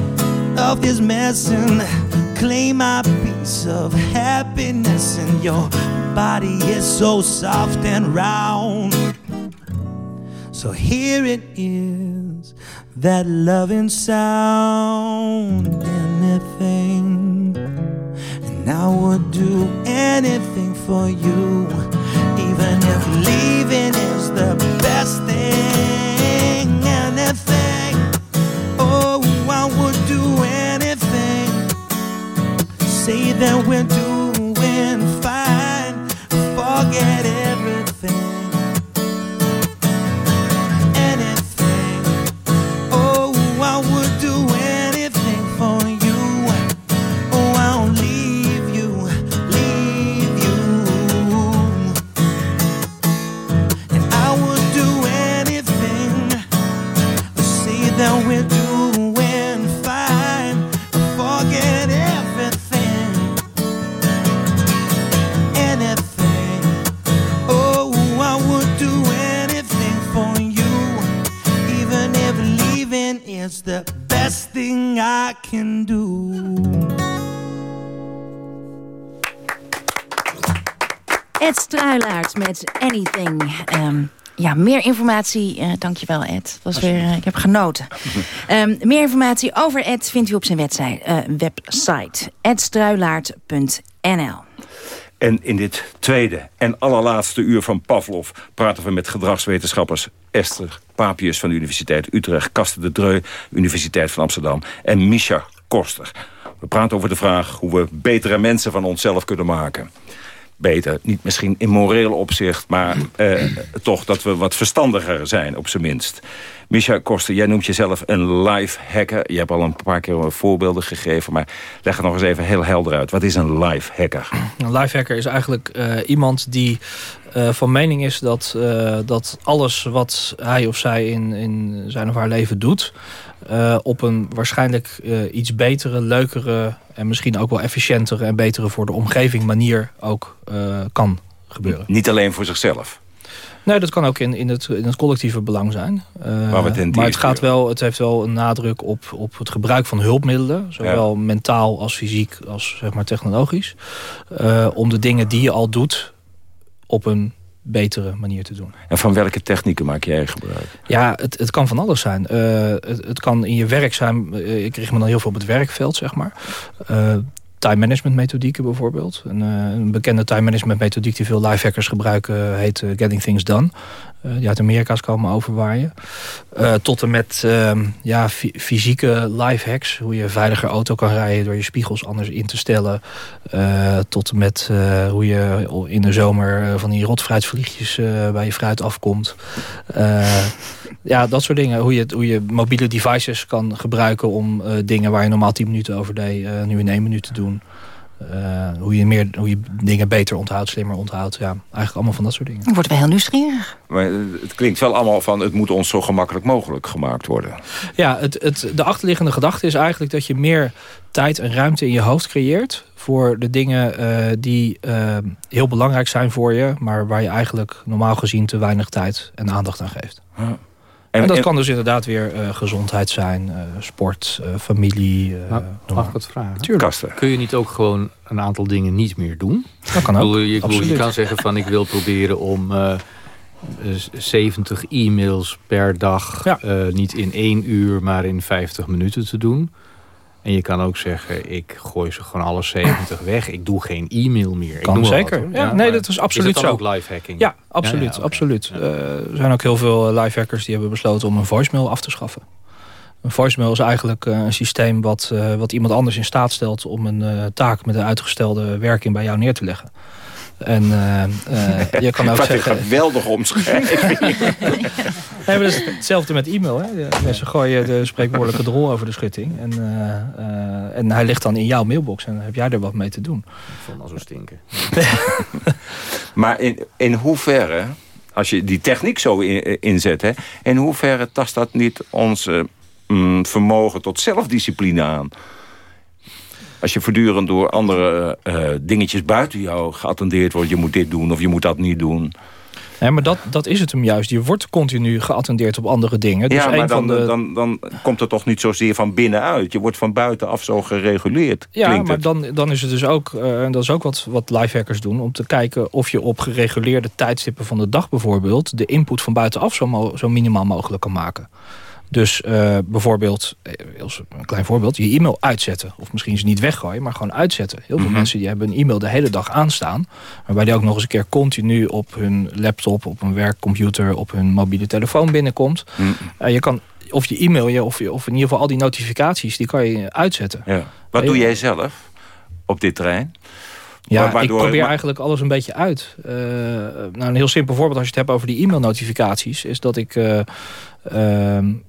of this mess and claim my piece of happiness? And your body is so soft and round. So here it is, that loving sound, anything. And I would do anything for you, even if leaving is the best thing. Anything, oh, I would do anything. Say that we're met Anything. Ehm, ja, meer informatie. eh dankjewel, Ed. Was weer, eh, ik heb genoten. [laughs] Ehm, meer informatie over Ed vindt u op zijn website, eh, website edstruilaert.nl. En in dit tweede en allerlaatste uur van Pavlov... praten we met gedragswetenschappers Esther Papius van de Universiteit Utrecht... Kasten de Dreu, Universiteit van Amsterdam en Misha Koster. We praten over de vraag hoe we betere mensen van onszelf kunnen maken beter. Niet misschien in moreel opzicht, maar eh, toch dat we wat verstandiger zijn, op zijn minst. Micha Koster, jij noemt jezelf een live hacker. Je hebt al een paar keer voorbeelden gegeven, maar leg het nog eens even heel helder uit. Wat is een live hacker? Een live hacker is eigenlijk eh, iemand die uh, van mening is dat, uh, dat alles wat hij of zij in, in zijn of haar leven doet... Uh, op een waarschijnlijk iets betere, leukere en misschien ook wel efficiëntere en betere voor de omgeving manier ook kan gebeuren. Niet alleen voor zichzelf? Nee, dat kan ook in, in, het, in het collectieve belang zijn. maar het, maar het, gaat wel, het heeft wel een nadruk op, op het gebruik van hulpmiddelen. Zowel ja. mentaal als fysiek als zeg maar, technologisch. om de dingen die je al doet op een betere manier te doen. En van welke technieken maak jij gebruik? Ja, het, het kan van alles zijn. Uh, het, het, kan in je werk zijn. Uh, ik richt me dan heel veel op het werkveld, zeg maar. Uh, time management methodieken bijvoorbeeld. Een, een, bekende time management methodiek die veel lifehackers gebruiken heet Getting Things Done. Uh, die uit Amerika's komen overwaaien. Tot en met uh, ja, fysieke lifehacks. Hoe je veiliger auto kan rijden door je spiegels anders in te stellen. Tot en met hoe je in de zomer van die rotfruitvliegjes bij je fruit afkomt. Ja, dat soort dingen. Hoe je, hoe je mobiele devices kan gebruiken om dingen waar je normaal 10 minuten over deed... nu in één minuut te doen. Uh, hoe, je meer, hoe je dingen beter onthoudt, slimmer onthoudt. Ja, eigenlijk allemaal van dat soort dingen. Dan worden we heel nieuwsgierig. Maar het klinkt wel allemaal van... het moet ons zo gemakkelijk mogelijk gemaakt worden. Ja, het, het, de achterliggende gedachte is eigenlijk dat je meer tijd en ruimte in je hoofd creëert... voor de dingen uh, die uh, heel belangrijk zijn voor je... maar waar je eigenlijk normaal gezien te weinig tijd en aandacht aan geeft. Ja. En, en dat en, kan dus inderdaad weer uh, gezondheid zijn, uh, sport, uh, familie. Nou, mag ik wat vragen? Tuurlijk. Kun je niet ook gewoon een aantal dingen niet meer doen? Dat kan ook. Ik bedoel, je, ik bedoel, je kan zeggen van ik wil proberen om 70 e-mails per dag ja. niet in één uur, maar in 50 minuten te doen. En je kan ook zeggen, ik gooi ze gewoon alle 70 [laughs] weg. Ik doe geen e-mail meer. Kan ik doe zeker. Wat, ja, nee, dat is absoluut is zo. ook lifehacking? Ja, absoluut. Ja, ja, okay. absoluut. Ja. Uh, er zijn ook heel veel lifehackers die hebben besloten om een voicemail af te schaffen. Een voicemail is eigenlijk uh, een systeem wat, uh, wat iemand anders in staat stelt... om een taak met een uitgestelde werking bij jou neer te leggen. En uh, uh, [laughs] je kan ook Wat zeggen... een geweldige omschrijving. [laughs] is hetzelfde met e-mail. Hè? Mensen gooien de spreekwoordelijke drol over de schutting. En, uh, en hij ligt dan in jouw mailbox. En dan heb jij er wat mee te doen. Ik vond al zo stinken. [laughs] maar in, in hoeverre, als je die techniek zo in, inzet... Hè, in hoeverre tast dat niet ons mm, vermogen tot zelfdiscipline aan? als je voortdurend door andere uh, dingetjes buiten jou geattendeerd wordt... je moet dit doen of je moet dat niet doen... Maar dat, dat is het hem juist. Je wordt continu geattendeerd op andere dingen. Dus ja, maar dan, de... dan, dan komt het toch niet zozeer van binnenuit. Je wordt van buitenaf zo gereguleerd. Ja, maar dan, dan is het dus ook, uh, en dat is ook wat, wat lifehackers doen... om te kijken of je op gereguleerde tijdstippen van de dag bijvoorbeeld... de input van buitenaf zo, zo minimaal mogelijk kan maken. Dus uh, bijvoorbeeld, als een klein voorbeeld, je e-mail uitzetten. Of misschien ze niet weggooien, maar gewoon uitzetten. Heel veel Mhm. mm -hmm. mensen die hebben een e-mail de hele dag aanstaan. Waarbij die ook nog eens een keer continu op hun laptop, op hun werkcomputer, op hun mobiele telefoon binnenkomt. Mhm. Uh, je kan of je e-mail, je, of, je, of in ieder geval al die notificaties, die kan je uitzetten. Ja. Wat doe jij zelf op dit terrein? Ja, Waardoor, ik probeer eigenlijk alles een beetje uit. Uh, nou, een heel simpel voorbeeld als je het hebt over die e-mail-notificaties... is dat ik... Uh, en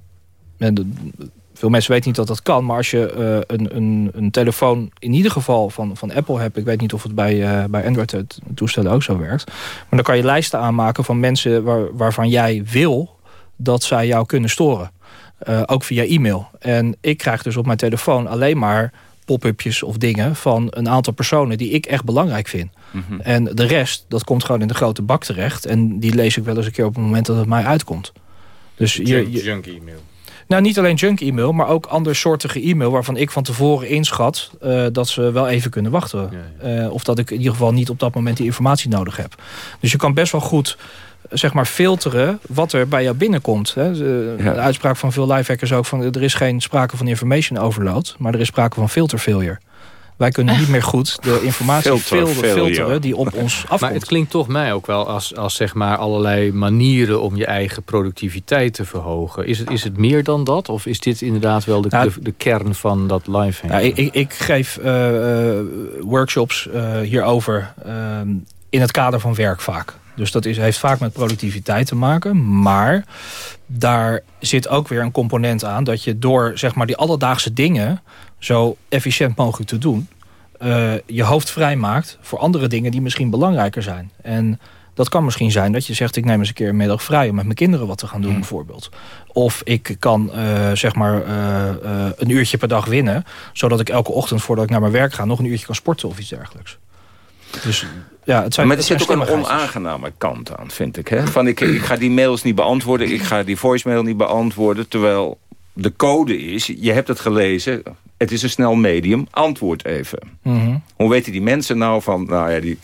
veel mensen weten niet dat dat kan. Maar als je uh, een, een, een telefoon in ieder geval van, van Apple hebt... ik weet niet of het bij, uh, bij Android-toestellen ook zo werkt... maar dan kan je lijsten aanmaken van mensen waar, waarvan jij wil... dat zij jou kunnen storen. Uh, ook via e-mail. En ik krijg dus op mijn telefoon alleen maar pop-upjes of dingen... van een aantal personen die ik echt belangrijk vind. Mhm. En de rest, dat komt gewoon in de grote bak terecht. En die lees ik wel eens een keer op het moment dat het mij uitkomt. Dus je, je, junk e-mail. Nou, niet alleen junk e-mail, maar ook andersoortige e-mail... waarvan ik van tevoren inschat uh, dat ze wel even kunnen wachten. Uh, of dat ik in ieder geval niet op dat moment die informatie nodig heb. Dus je kan best wel goed zeg maar filteren wat er bij jou binnenkomt. Hè. De, de uitspraak van veel lifehackers ook van... er is geen sprake van information overload, maar er is sprake van filter failure. Wij kunnen niet meer goed de [laughs] informatie Filter, filteren die op ons afkomt. Maar het klinkt toch mij ook wel als, als zeg maar allerlei manieren om je eigen productiviteit te verhogen. Is het, is het meer dan dat? Of is dit inderdaad wel de, nou, de, kern van dat live nou, ik, ik, geef uh, workshops uh, hierover ehm, in het kader van werk vaak. Dus dat is, heeft vaak met productiviteit te maken. Maar daar zit ook weer een component aan... dat je door zeg maar, die alledaagse dingen zo efficiënt mogelijk te doen... Uh, je hoofd vrijmaakt voor andere dingen die misschien belangrijker zijn. En dat kan misschien zijn dat je zegt... ik neem eens een keer een middag vrij om met mijn kinderen wat te gaan doen bijvoorbeeld. Of ik kan uh, zeg maar uh, een uurtje per dag winnen... zodat ik elke ochtend voordat ik naar mijn werk ga... nog een uurtje kan sporten of iets dergelijks. Dus ja, het zijn, maar er zit ook een onaangename kant aan, vind ik. Hè? Van ik, ik ga die mails niet beantwoorden, ik ga die voicemail niet beantwoorden... terwijl de code is, je hebt het gelezen, het is een snel medium, antwoord even. Mhm. Hoe weten die mensen nou van, nou ja, die,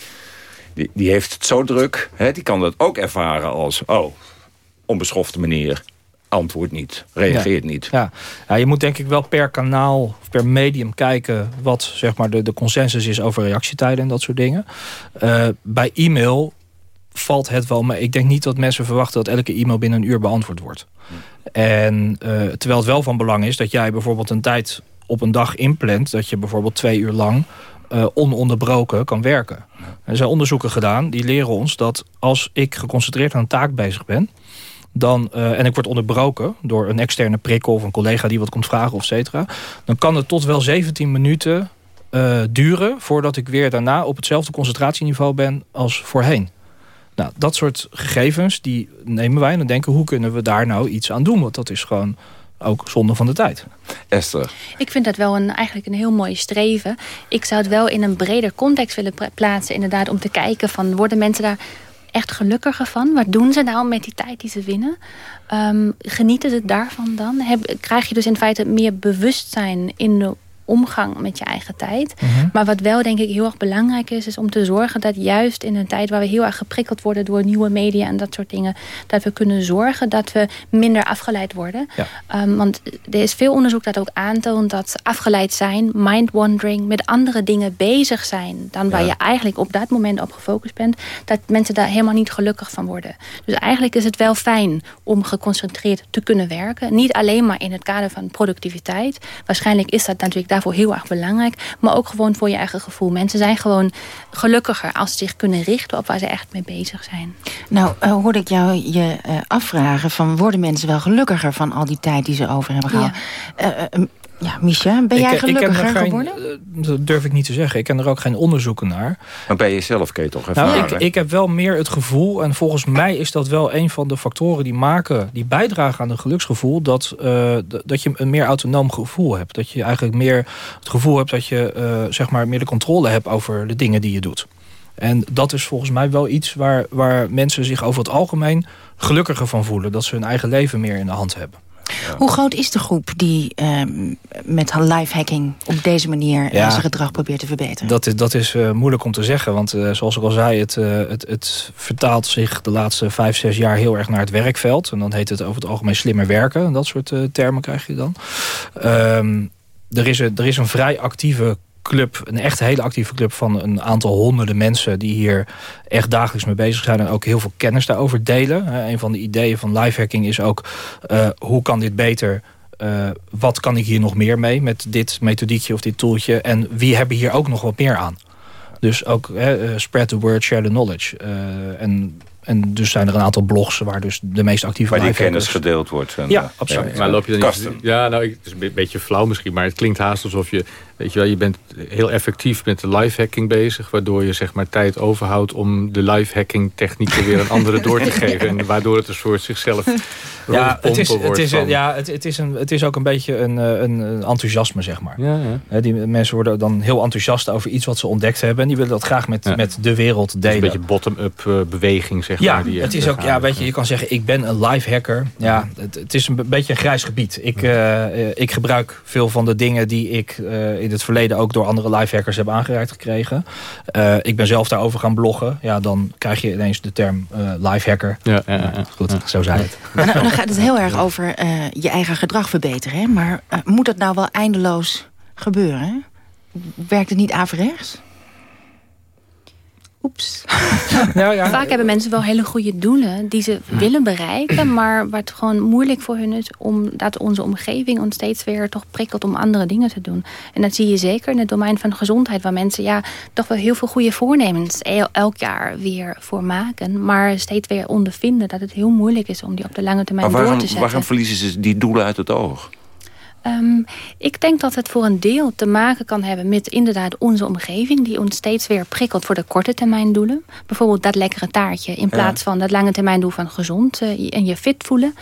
die, die heeft het zo druk... Hè? die kan dat ook ervaren als, oh, onbeschofte manier antwoord niet, reageert niet. Ja. ja, je moet denk ik wel per kanaal, per medium kijken... wat zeg maar, de, de consensus is over reactietijden en dat soort dingen. Uh, bij e-mail valt het wel mee. Ik denk niet dat mensen verwachten dat elke e-mail binnen een uur beantwoord wordt. En uh, terwijl het wel van belang is dat jij bijvoorbeeld een tijd op een dag inplant... dat je bijvoorbeeld twee uur lang uh, ononderbroken kan werken. Er zijn onderzoeken gedaan die leren ons dat als ik geconcentreerd aan een taak bezig ben dan, uh, en ik word onderbroken door een externe prikkel of een collega die wat komt vragen, of cetera, dan kan het tot wel 17 minuten uh, duren voordat ik weer daarna op hetzelfde concentratieniveau ben als voorheen. Nou, dat soort gegevens die nemen wij en dan denken hoe kunnen we daar nou iets aan doen? Want dat is gewoon ook zonde van de tijd. Esther? Ik vind dat wel een, eigenlijk een heel mooi streven. Ik zou het wel in een breder context willen plaatsen. Inderdaad, om te kijken van worden mensen daar echt gelukkiger van? Wat doen ze nou met die tijd die ze winnen? Um, genieten ze daarvan dan? Krijg je dus in feite meer bewustzijn in de omgang met je eigen tijd. Mhm. Maar wat wel denk ik heel erg belangrijk is... is om te zorgen dat juist in een tijd waar we heel erg geprikkeld worden... door nieuwe media en dat soort dingen... dat we kunnen zorgen dat we minder afgeleid worden. Ehm, want er is veel onderzoek dat ook aantoont dat afgeleid zijn... mind-wandering, met andere dingen bezig zijn... dan waar je eigenlijk op dat moment op gefocust bent... dat mensen daar helemaal niet gelukkig van worden. Dus eigenlijk is het wel fijn om geconcentreerd te kunnen werken. Niet alleen maar in het kader van productiviteit. Waarschijnlijk is dat natuurlijk daarvoor heel erg belangrijk. Maar ook gewoon voor je eigen gevoel. Mensen zijn gewoon gelukkiger als ze zich kunnen richten op waar ze echt mee bezig zijn. Nou, uh, hoorde ik jou je uh, afvragen van worden mensen wel gelukkiger van al die tijd die ze over hebben gehad? Ja. Uh, ja, Micha, ben jij gelukkiger ik geworden? Eh, dat durf ik niet te zeggen. Ik ken er ook geen onderzoeken naar. Maar bij jezelf kun je toch even nou, ik, ik, heb wel meer het gevoel... en volgens mij is dat wel een van de factoren die maken... die bijdragen aan een geluksgevoel... dat, uh, dat je een meer autonoom gevoel hebt. Dat je eigenlijk meer het gevoel hebt... dat je uh, zeg maar meer de controle hebt over de dingen die je doet. En dat is volgens mij wel iets waar, waar mensen zich over het algemeen gelukkiger van voelen. Dat ze hun eigen leven meer in de hand hebben. Hoe groot is de groep die uh, met lifehacking op deze manier ja, zijn gedrag probeert te verbeteren? Dat is, dat is uh, moeilijk om te zeggen. Want uh, zoals ik al zei, het, het, het, vertaalt zich de laatste vijf, zes jaar heel erg naar het werkveld. En dan heet het over het algemeen slimmer werken. En dat soort termen krijg je dan. Um, er, is een, er is een vrij actieve club, een echt hele actieve club van een aantal honderden mensen... die hier echt dagelijks mee bezig zijn en ook heel veel kennis daarover delen. een van de ideeën van lifehacking is ook... Uh, hoe kan dit beter... Uh, wat kan ik hier nog meer mee met dit methodiekje of dit tooltje... en wie hebben hier ook nog wat meer aan? Dus ook uh, spread the word, share the knowledge. en en dus zijn er een aantal blogs waar dus de meest actieve Waar die kennis gedeeld wordt. En, ja, absoluut. maar loop je dan niet... Ja, nou, het is een beetje flauw misschien, maar het klinkt haast alsof je Weet je wel, je bent heel effectief met de lifehacking bezig... waardoor je zeg maar tijd overhoudt om de lifehacking technieken weer een andere door te geven. En waardoor het een soort zichzelf Ja, het is, wordt het, is, van- ja het, het, is een, het is ook een beetje een, eh, een, enthousiasme, zeg maar. Ja, ja. Die mensen worden dan heel enthousiast over iets wat ze ontdekt hebben. En die willen dat graag met, Ja. met de wereld Het is delen. een beetje bottom-up eh, beweging, zeg Ja, maar. die het is ook, ja, weet je, je kan zeggen, ik ben een live hacker. Ja, het, het is een be- beetje een grijs gebied. Ik, eh, ik gebruik veel van de dingen die ik in het verleden ook door andere live hackers heb aangereikt gekregen. Eh, ik ben zelf daarover gaan bloggen. Ja, dan krijg je ineens de term eh live hacker. Ja, ja, ja, ja. Goed, zo zei het. Maar [laughs] dan, dan gaat het heel erg over eh, je eigen gedrag verbeteren. Hè? Maar eh, moet dat nou wel eindeloos gebeuren? Werkt het niet averechts? Oeps. [laughs] Nou, ja, Vaak hebben mensen wel hele goede doelen die ze willen bereiken, maar waar het gewoon moeilijk voor hun is omdat onze omgeving ons steeds weer toch prikkelt om andere dingen te doen. En dat zie je zeker in het domein van gezondheid, waar mensen ja toch wel heel veel goede voornemens el- elk jaar weer voor maken, maar steeds weer ondervinden dat het heel moeilijk is om die op de lange termijn Maar door waarom, te zetten. waarom verliezen ze die doelen uit het oog? Ehm, ik denk dat het voor een deel te maken kan hebben met inderdaad onze omgeving... die ons steeds weer prikkelt voor de korte termijn doelen. Bijvoorbeeld dat lekkere taartje in plaats van dat lange termijn doel van gezond eh, en je fit voelen.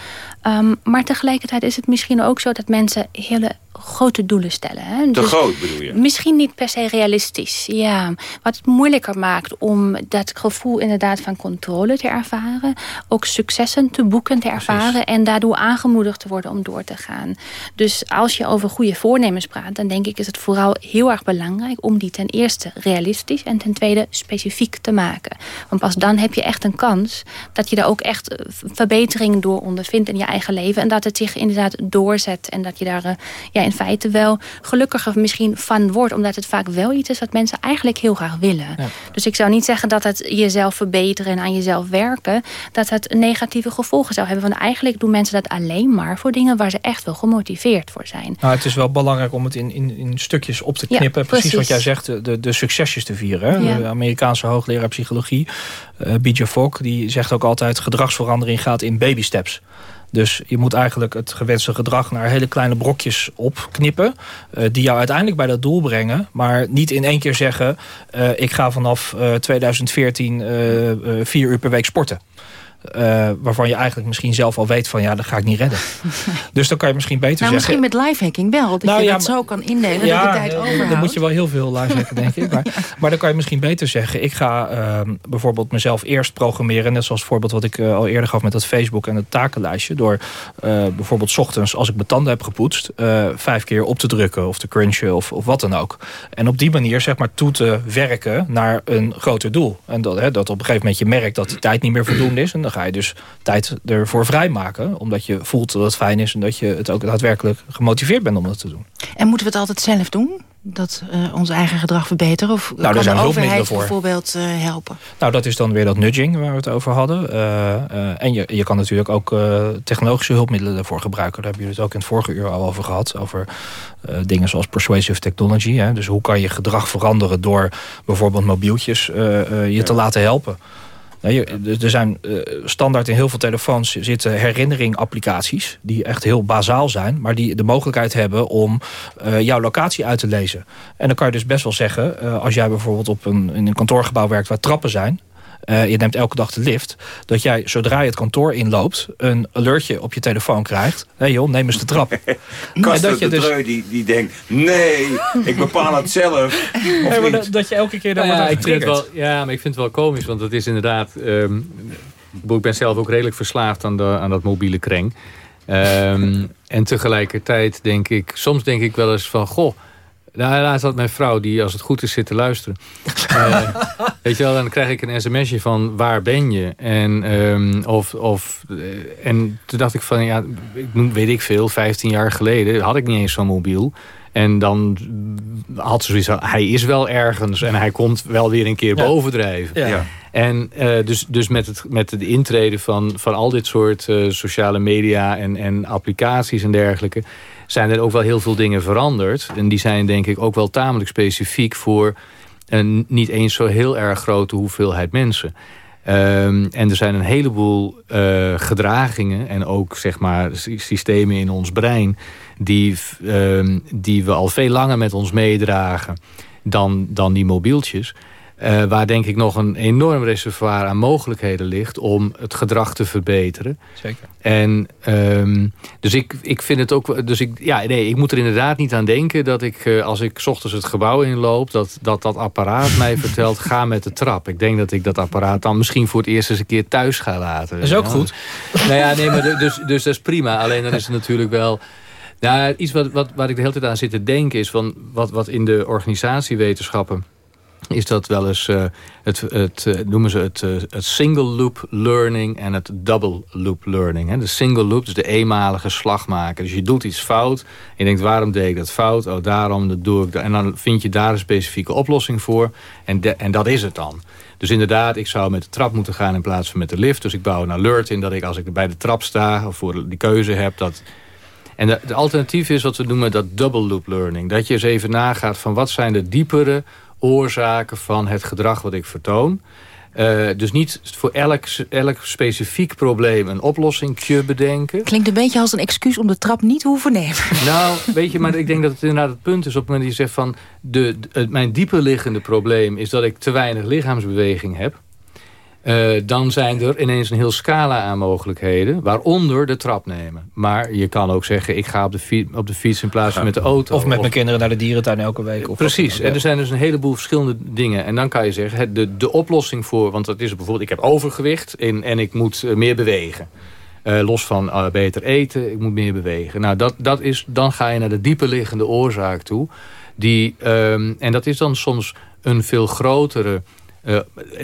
Ehm, maar tegelijkertijd is het misschien ook zo dat mensen hele grote doelen stellen. Hè? Te Dus- groot bedoel je? Misschien niet per se realistisch, ja. Wat het moeilijker maakt om dat gevoel inderdaad van controle te ervaren. Ook successen te boeken, te ervaren. En daardoor aangemoedigd te worden om door te gaan. Dus als je over goede voornemens praat... dan denk ik is het vooral heel erg belangrijk... om die ten eerste realistisch en ten tweede specifiek te maken. Want pas dan heb je echt een kans... dat je daar ook echt eh, verbetering door ondervindt in je eigen leven. En dat het zich inderdaad doorzet. En dat je daar eh, ja, in feite wel gelukkiger misschien van wordt. Omdat het vaak wel iets is wat mensen eigenlijk heel graag willen. Dus ik zou niet zeggen dat het jezelf verbeteren en aan jezelf werken... dat het negatieve gevolgen zou hebben. Want eigenlijk doen mensen dat alleen maar voor dingen... waar ze echt wel gemotiveerd voor zijn. Nou, het is wel belangrijk om het in, in, in stukjes op te Ja, knippen. precies. wat jij zegt, de, de succesjes te vieren. Hè? Ja. De Amerikaanse hoogleraar psychologie, eh B.J. Fogg... die zegt ook altijd, gedragsverandering gaat in baby steps. Dus je moet eigenlijk het gewenste gedrag naar hele kleine brokjes opknippen... eh, die jou uiteindelijk bij dat doel brengen. Maar niet in één keer zeggen... eh, ik ga vanaf eh, 2014 eh, eh, vier uur per week sporten. Eh, waarvan je eigenlijk misschien zelf al weet van... ja, dat ga ik niet redden. [laughs] dus dan kan je misschien beter Nou, zeggen... misschien met lifehacking wel. Dat Nou je ja, dat zo kan indelen dat je tijd eh, overhoudt. dan moet je wel heel veel lifehacken, denk ik. Maar, [laughs] maar dan kan je misschien beter zeggen... ik ga ehm, bijvoorbeeld mezelf eerst programmeren... net zoals het voorbeeld wat ik eh, al eerder gaf met dat Facebook en het takenlijstje... door bijvoorbeeld 's ochtends, als ik mijn tanden heb gepoetst... vijf keer op te drukken of te crunchen of, of wat dan ook. En op die manier zeg maar toe te werken naar een groter doel. En dat, hè, dat op een gegeven moment je merkt dat die tijd niet meer voldoende is... en dan ga je dus tijd ervoor vrijmaken... omdat je voelt dat het fijn is... en dat je het ook daadwerkelijk gemotiveerd bent om dat te doen. En moeten we het altijd zelf doen? Dat eh, ons eigen gedrag verbeteren? Of Nou, er kan zijn de hulpmiddelen overheid voor. bijvoorbeeld eh, helpen? Nou, dat is dan weer dat nudging waar we het over hadden. Eh, eh, en je, je kan natuurlijk ook eh, technologische hulpmiddelen daarvoor gebruiken. Daar hebben jullie het ook in het vorige uur al over gehad. Over eh, dingen zoals persuasive technology. Hè. Dus hoe kan je gedrag veranderen door bijvoorbeeld mobieltjes eh, eh, je te laten helpen. Nou, er- er zijn eh, standaard in heel veel telefoons zitten herinnering-applicaties... die echt heel bazaal zijn, maar die de mogelijkheid hebben... om eh, jouw locatie uit te lezen. En dan kan je dus best wel zeggen... eh, als jij bijvoorbeeld op een, in een kantoorgebouw werkt waar trappen zijn... eh, je neemt elke dag de lift... dat jij zodra je het kantoor inloopt... een alertje op je telefoon krijgt. Hé joh, neem eens de trap. [laughs] Kaster dat je de dus- Dreu die, die denkt... nee, ik bepaal het zelf. [laughs] Of Nee, dat, dat je elke keer dan ja, ik vind het wel, getriggerd. ja, maar ik vind het wel komisch, want het is inderdaad... ehm, ik ben zelf ook redelijk verslaafd aan, de, aan dat mobiele kreng. Ehm, en tegelijkertijd denk ik... Soms denk ik wel eens van... Goh, nou, laatst had mijn vrouw, die als het goed is zit te luisteren. [laughs] Eh, weet je wel, dan krijg ik een sms'je van waar ben je? En, ehm, of, of, eh, en toen dacht ik van, ja, weet ik veel, 15 jaar geleden had ik niet eens zo'n mobiel. En dan had ze zoiets van, hij is wel ergens en hij komt wel weer een keer Ja. bovendrijven. Ja. Ja. En eh, dus, dus met, het, met de intrede van, van al dit soort eh, sociale media en, en applicaties en dergelijke... zijn er ook wel heel veel dingen veranderd. En die zijn denk ik ook wel tamelijk specifiek voor een niet eens zo heel erg grote hoeveelheid mensen. Ehm, en er zijn een heleboel uh, gedragingen en ook zeg maar, systemen in ons brein... Die, uh, die we al veel langer met ons meedragen dan, dan die mobieltjes. Uh, waar denk ik nog een enorm reservoir aan mogelijkheden ligt... om het gedrag te verbeteren. Zeker. En um, dus ik, ik vind het ook... Dus ik, ja, nee, ik moet er inderdaad niet aan denken dat ik, uh, als ik ochtends het gebouw inloop... dat dat, dat apparaat mij [laughs] vertelt, ga met de trap. Ik denk dat ik dat apparaat dan misschien voor het eerst eens een keer thuis ga laten. Dat is ook goed. [laughs] Nou ja, nee, maar dus, dus dat is prima. Alleen dan is het natuurlijk wel... Nou, iets wat, wat, waar ik de hele tijd aan zit te denken is... Van wat, wat in de organisatiewetenschappen is dat wel eens uh, het, het uh, noemen ze het, uh, het single loop learning en het double loop learning. Hè. De single loop is de eenmalige slag maken. Dus je doet iets fout je denkt waarom deed ik dat fout? Oh daarom, dat doe ik. En dan vind je daar een specifieke oplossing voor en, de, en dat is het dan. Dus inderdaad, ik zou met de trap moeten gaan in plaats van met de lift. Dus ik bouw een alert in dat ik als ik bij de trap sta of voor die keuze heb dat en de, alternatief is wat we noemen dat double loop learning. Dat je eens even nagaat van wat zijn de diepere oorzaken van het gedrag wat ik vertoon. Uh, dus niet voor elk, elk specifiek probleem een oplossing bedenken. Klinkt een beetje als een excuus om de trap niet te hoeven nemen. [laughs] Nou, weet je, maar ik denk dat het inderdaad het punt is... op het moment dat je zegt van... De, de, mijn dieper liggende probleem is dat ik te weinig lichaamsbeweging heb... Uh, dan zijn er ineens een heel scala aan mogelijkheden. Waaronder de trap nemen. Maar je kan ook zeggen, ik ga op de, fiets, op de fiets in plaats van met de auto. Of met mijn kinderen naar de dierentuin elke week. Of precies, en er zijn dus een heleboel verschillende dingen. En dan kan je zeggen, de, de oplossing voor... Want dat is bijvoorbeeld, ik heb overgewicht en, en ik moet uh, meer bewegen. Uh, los van beter eten, ik moet meer bewegen. Nou, dat, dat is, dan ga je naar de dieper liggende oorzaak toe. Die, um, en dat is dan soms een veel grotere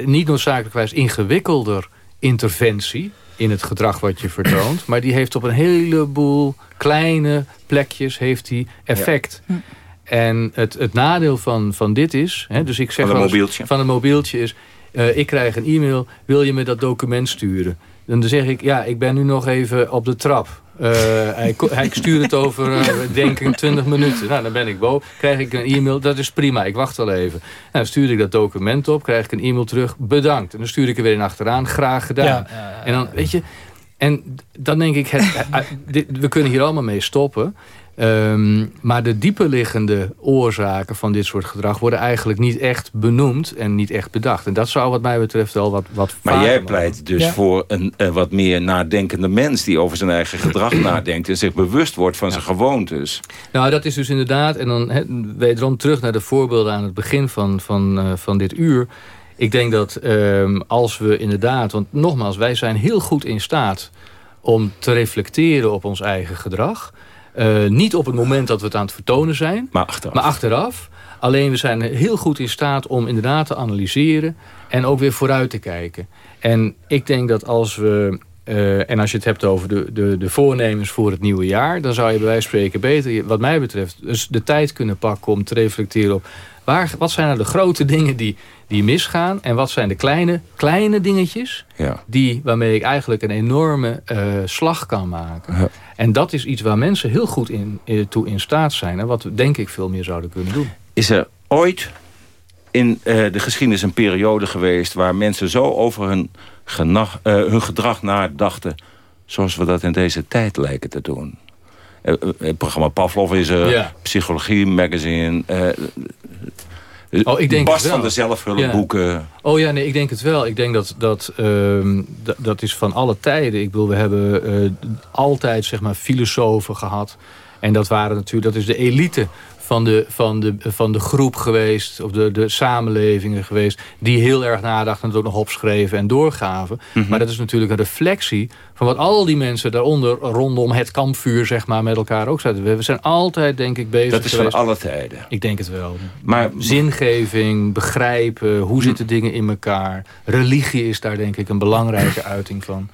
niet noodzakelijkwijs ingewikkelder interventie in het gedrag wat je vertoont. Maar die heeft op een heleboel kleine plekjes heeft die effect. Ja. Hm. En het, het nadeel van, van dit is... Hè, dus ik zeg van, het mobieltje. van het mobieltje is... Uh, ik krijg een e-mail, wil je me dat document sturen? Dan zeg ik, ja, ik ben nu nog even op de trap. Uh, hij, hij stuurt het over, uh, denk ik, 20 minuten. Nou, dan ben ik boven. Krijg ik een e-mail, dat is prima, ik wacht wel even. Nou, dan stuur ik dat document op, krijg ik een e-mail terug, bedankt. En dan stuur ik er weer in achteraan, graag gedaan. Ja, en dan, weet je... En dan denk ik, het, dit, we kunnen hier allemaal mee stoppen. Um, maar de dieperliggende oorzaken van dit soort gedrag... worden eigenlijk niet echt benoemd en niet echt bedacht. En dat zou wat mij betreft wel wat, wat Maar jij pleit dus ja. voor een uh, wat meer nadenkende mens... die over zijn eigen gedrag nadenkt... en zich bewust wordt van ja. zijn gewoontes. Nou, dat is dus inderdaad... en dan he, wederom terug naar de voorbeelden aan het begin van, van, uh, van dit uur... Ik denk dat um, als we inderdaad... want nogmaals, wij zijn heel goed in staat om te reflecteren op ons eigen gedrag... Uh, niet op het moment dat we het aan het vertonen zijn. Maar achteraf. Maar achteraf. Alleen we zijn heel goed in staat om inderdaad te analyseren. En ook weer vooruit te kijken. En ik denk dat als we... Uh, en als je het hebt over de, de, de voornemens voor het nieuwe jaar... dan zou je bij wijze van spreken beter, wat mij betreft... dus de tijd kunnen pakken om te reflecteren op... Waar, wat zijn nou de grote [laughs] dingen die, die misgaan... en wat zijn de kleine, kleine dingetjes... Ja. Die, waarmee ik eigenlijk een enorme uh, slag kan maken. Ja. En dat is iets waar mensen heel goed in, in, toe in staat zijn... en wat we denk ik veel meer zouden kunnen doen. Is er ooit in uh, de geschiedenis een periode geweest... waar mensen zo over hun, genag, uh, hun gedrag nadachten... zoals we dat in deze tijd lijken te doen? Het programma Pavlov is er, ja. Psychologie Magazine... Oh, ik denk Bast van de zelfhulpboeken. Ja. Oh ja, nee, ik denk het wel. Ik denk dat dat, um, dat is van alle tijden. Ik bedoel, we hebben uh, altijd zeg maar filosofen gehad. En dat waren natuurlijk, dat is de elite van de, van de, van de groep geweest, of de, de samenlevingen geweest... die heel erg nadachten en het ook nog opschreven en doorgaven. Mm -hmm. Maar dat is natuurlijk een reflectie van wat al die mensen daaronder... rondom het kampvuur zeg maar, met elkaar ook zaten. We zijn altijd, denk ik, bezig Dat is geweest. van alle tijden. Ik denk het wel. Maar Zingeving, begrijpen, hoe zitten dingen in elkaar. Religie is daar denk ik een belangrijke uiting van.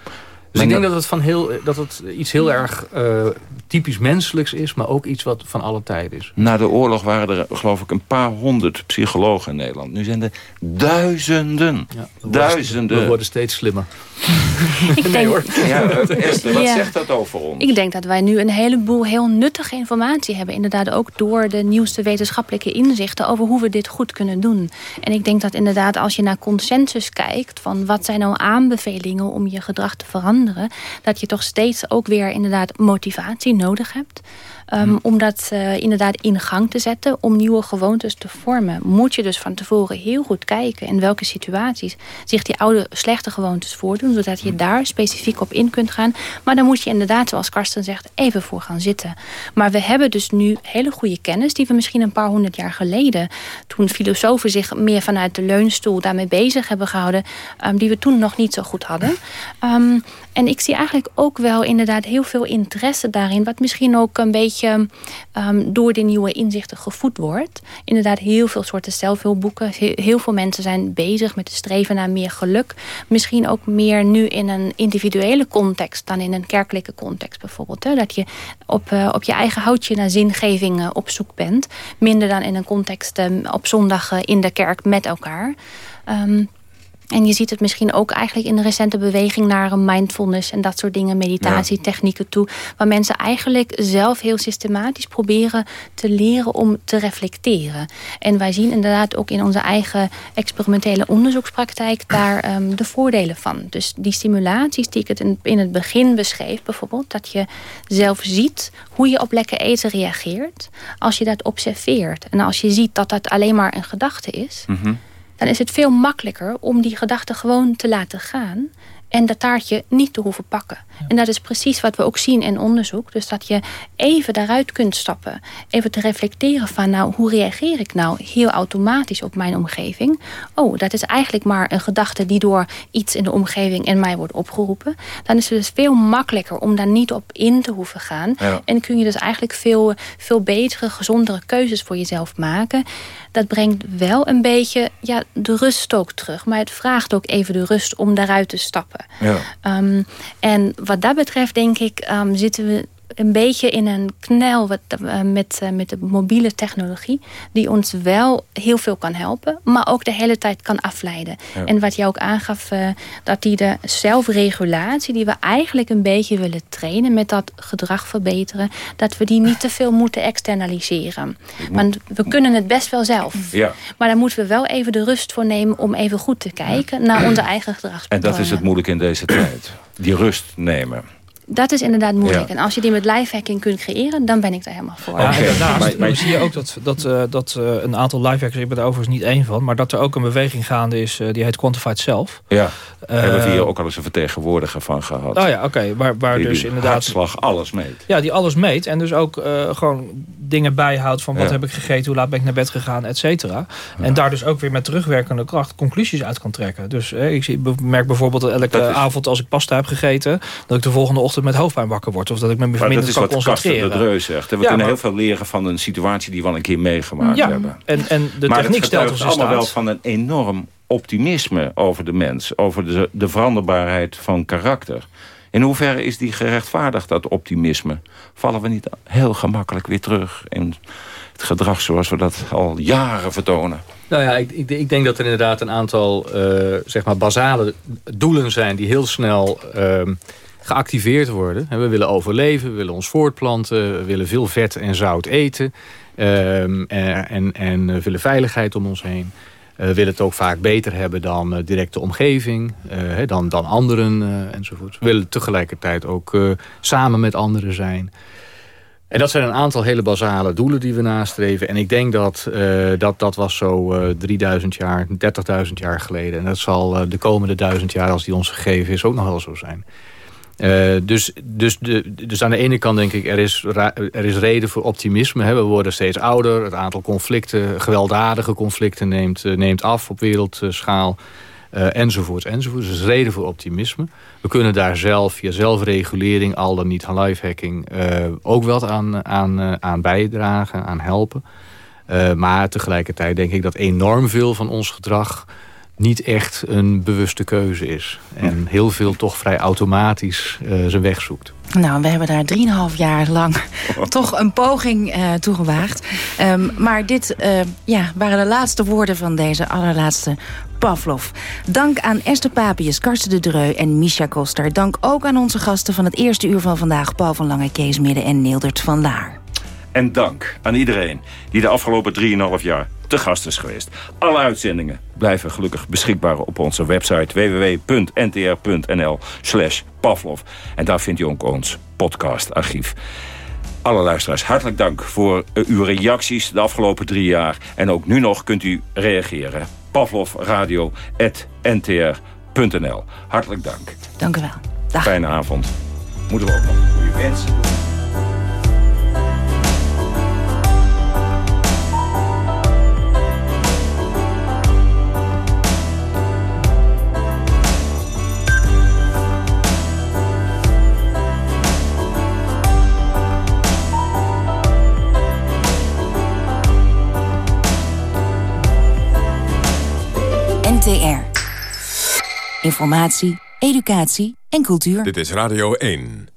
Dus ik denk dat het, van heel, dat het iets heel erg uh, typisch menselijks is... maar ook iets wat van alle tijd is. Na de oorlog waren er geloof ik een paar honderd psychologen in Nederland. Nu zijn er duizenden. Ja, duizenden. Worden, we worden steeds slimmer. [laughs] ik denk, hoor. Ja, Esther, wat zegt dat over ons? Ik denk dat wij nu een heleboel heel nuttige informatie hebben. Inderdaad ook door de nieuwste wetenschappelijke inzichten... over hoe we dit goed kunnen doen. En ik denk dat inderdaad als je naar consensus kijkt... van wat zijn nou aanbevelingen om je gedrag te veranderen... dat je toch steeds ook weer inderdaad motivatie nodig hebt. Um, om dat uh, inderdaad in gang te zetten, om nieuwe gewoontes te vormen. Moet je dus van tevoren heel goed kijken in welke situaties zich die oude slechte gewoontes voordoen. Zodat je daar specifiek op in kunt gaan. Maar dan moet je inderdaad, zoals Karsten zegt, even voor gaan zitten. Maar we hebben dus nu hele goede kennis die we misschien een paar honderd jaar geleden, toen filosofen zich meer vanuit de leunstoel daarmee bezig hebben gehouden, um, die we toen nog niet zo goed hadden. Um, en ik zie eigenlijk ook wel inderdaad heel veel interesse daarin. Wat misschien ook een beetje um, door de nieuwe inzichten gevoed wordt. Inderdaad heel veel soorten zelfhulpboeken. Heel veel mensen zijn bezig met het streven naar meer geluk. Misschien ook meer nu in een individuele context dan in een kerkelijke context bijvoorbeeld. Hè? Dat je op, uh, op je eigen houtje naar zingeving uh, op zoek bent. Minder dan in een context uh, op zondag in de kerk met elkaar. Um, en je ziet het misschien ook eigenlijk in de recente beweging naar een mindfulness en dat soort dingen, meditatietechnieken toe. Waar mensen eigenlijk zelf heel systematisch proberen te leren om te reflecteren. En wij zien inderdaad ook in onze eigen experimentele onderzoekspraktijk daar um, de voordelen van. Dus die stimulaties die ik het in, in het begin beschreef, bijvoorbeeld, dat je zelf ziet hoe je op lekker eten reageert. Als je dat observeert en als je ziet dat dat alleen maar een gedachte is. Mm dan is het veel makkelijker om die gedachte gewoon te laten gaan en dat taartje niet te hoeven pakken. En dat is precies wat we ook zien in onderzoek. Dus dat je even daaruit kunt stappen. Even te reflecteren van, nou, hoe reageer ik nou heel automatisch op mijn omgeving? Oh, dat is eigenlijk maar een gedachte die door iets in de omgeving in mij wordt opgeroepen. Dan is het dus veel makkelijker om daar niet op in te hoeven gaan. En kun je dus eigenlijk veel, veel betere, gezondere keuzes voor jezelf maken. Dat brengt wel een beetje ja, de rust ook terug. Maar het vraagt ook even de rust om daaruit te stappen. Ja. Um, en wat dat betreft denk ik um, zitten we een beetje in een knel wat, uh, met, uh, met de mobiele technologie... die ons wel heel veel kan helpen, maar ook de hele tijd kan afleiden. Ja. En wat je ook aangaf, uh, dat die de zelfregulatie... die we eigenlijk een beetje willen trainen met dat gedrag verbeteren... dat we die niet te veel moeten externaliseren. Want we kunnen het best wel zelf. Ja. Maar daar moeten we wel even de rust voor nemen... om even goed te kijken naar onze eigen gedragspatronen. En dat is het moeilijk in deze tijd. Die rust nemen dat is inderdaad moeilijk. En als je die met lifehacking kunt creëren, dan ben ik daar helemaal voor. Ja, okay. en daarnaast maar, zie je ook dat, dat, uh, dat uh, een aantal lifehackers, ik ben er overigens niet één van, maar dat er ook een beweging gaande is, uh, die heet Quantified Self. Ja, daar hebben we hier ook al eens een vertegenwoordiger van gehad. Oh ja, oké. Okay, waar, waar die, dus die inderdaad... hartslag alles meet. Ja, die alles meet. En dus ook gewoon dingen bijhoudt van wat ja. heb ik gegeten, hoe laat ben ik naar bed gegaan, et cetera. Ja. En daar dus ook weer met terugwerkende kracht conclusies uit kan trekken. Dus ik zie, merk bijvoorbeeld dat elke dat is... avond als ik pasta heb gegeten, dat ik de volgende ochtend met hoofdpijn wakker word. Of dat ik me minder kan concentreren. Dat is wat Dreus zegt. We ja, kunnen maar... heel veel leren van een situatie die we al een keer meegemaakt ja, hebben. En, en de maar techniek stelt ons allemaal wel van een enorm optimisme over de mens. Over de, de veranderbaarheid van karakter. In hoeverre is die gerechtvaardigd, dat optimisme? Vallen we niet heel gemakkelijk weer terug in het gedrag zoals we dat al jaren vertonen? Nou ja, ik, ik, ik denk dat er inderdaad een aantal uh, zeg maar basale doelen zijn... die heel snel uh, geactiveerd worden. We willen overleven, we willen ons voortplanten... we willen veel vet en zout eten... Um, en, en, en we willen veiligheid om ons heen. We uh, willen het ook vaak beter hebben dan directe omgeving, dan, dan anderen enzovoort. We willen tegelijkertijd ook samen met anderen zijn. En dat zijn een aantal hele basale doelen die we nastreven. En ik denk dat dat, dat was zo 3000 jaar, 30.000 jaar geleden. En dat zal de komende duizend jaar, als die ons gegeven is, ook nog wel zo zijn. Uh, dus, dus, de, dus aan de ene kant denk ik, er is, er is reden voor optimisme. We worden steeds ouder. Het aantal conflicten, gewelddadige conflicten neemt, uh, neemt af op wereldschaal. Uh, enzovoort, enzovoort. Dus er is reden voor optimisme. We kunnen daar zelf, via zelfregulering, al dan niet lifehacking... ook wel aan, aan, aan bijdragen, aan helpen. maar tegelijkertijd denk ik dat enorm veel van ons gedrag niet echt een bewuste keuze is. En heel veel toch vrij automatisch uh, zijn weg zoekt. Nou, we hebben daar 3,5 jaar lang [laughs] toch een poging uh, toegewaagd. Um, maar dit uh, ja, waren de laatste woorden van deze allerlaatste Pavlov. Dank aan Esther Papius, Karsten de Dreu en Misha Koster. Dank ook aan onze gasten van het eerste uur van vandaag... Paul van Lange, Kees Midden en Neeldert van Laar. En dank aan iedereen die de afgelopen 3,5 jaar te gast is geweest. Alle uitzendingen blijven gelukkig beschikbaar op onze website www.ntr.nl slash Pavlov. En daar vindt u ook ons podcastarchief. Alle luisteraars, hartelijk dank voor uw reacties de afgelopen drie jaar. En ook nu nog kunt u reageren. Pavlovradio.ntr.nl Hartelijk dank. Dank u wel. Dag. Fijne avond. Moeten we ook nog goede wensen doen. NTR. Informatie, educatie en cultuur. Dit is Radio 1.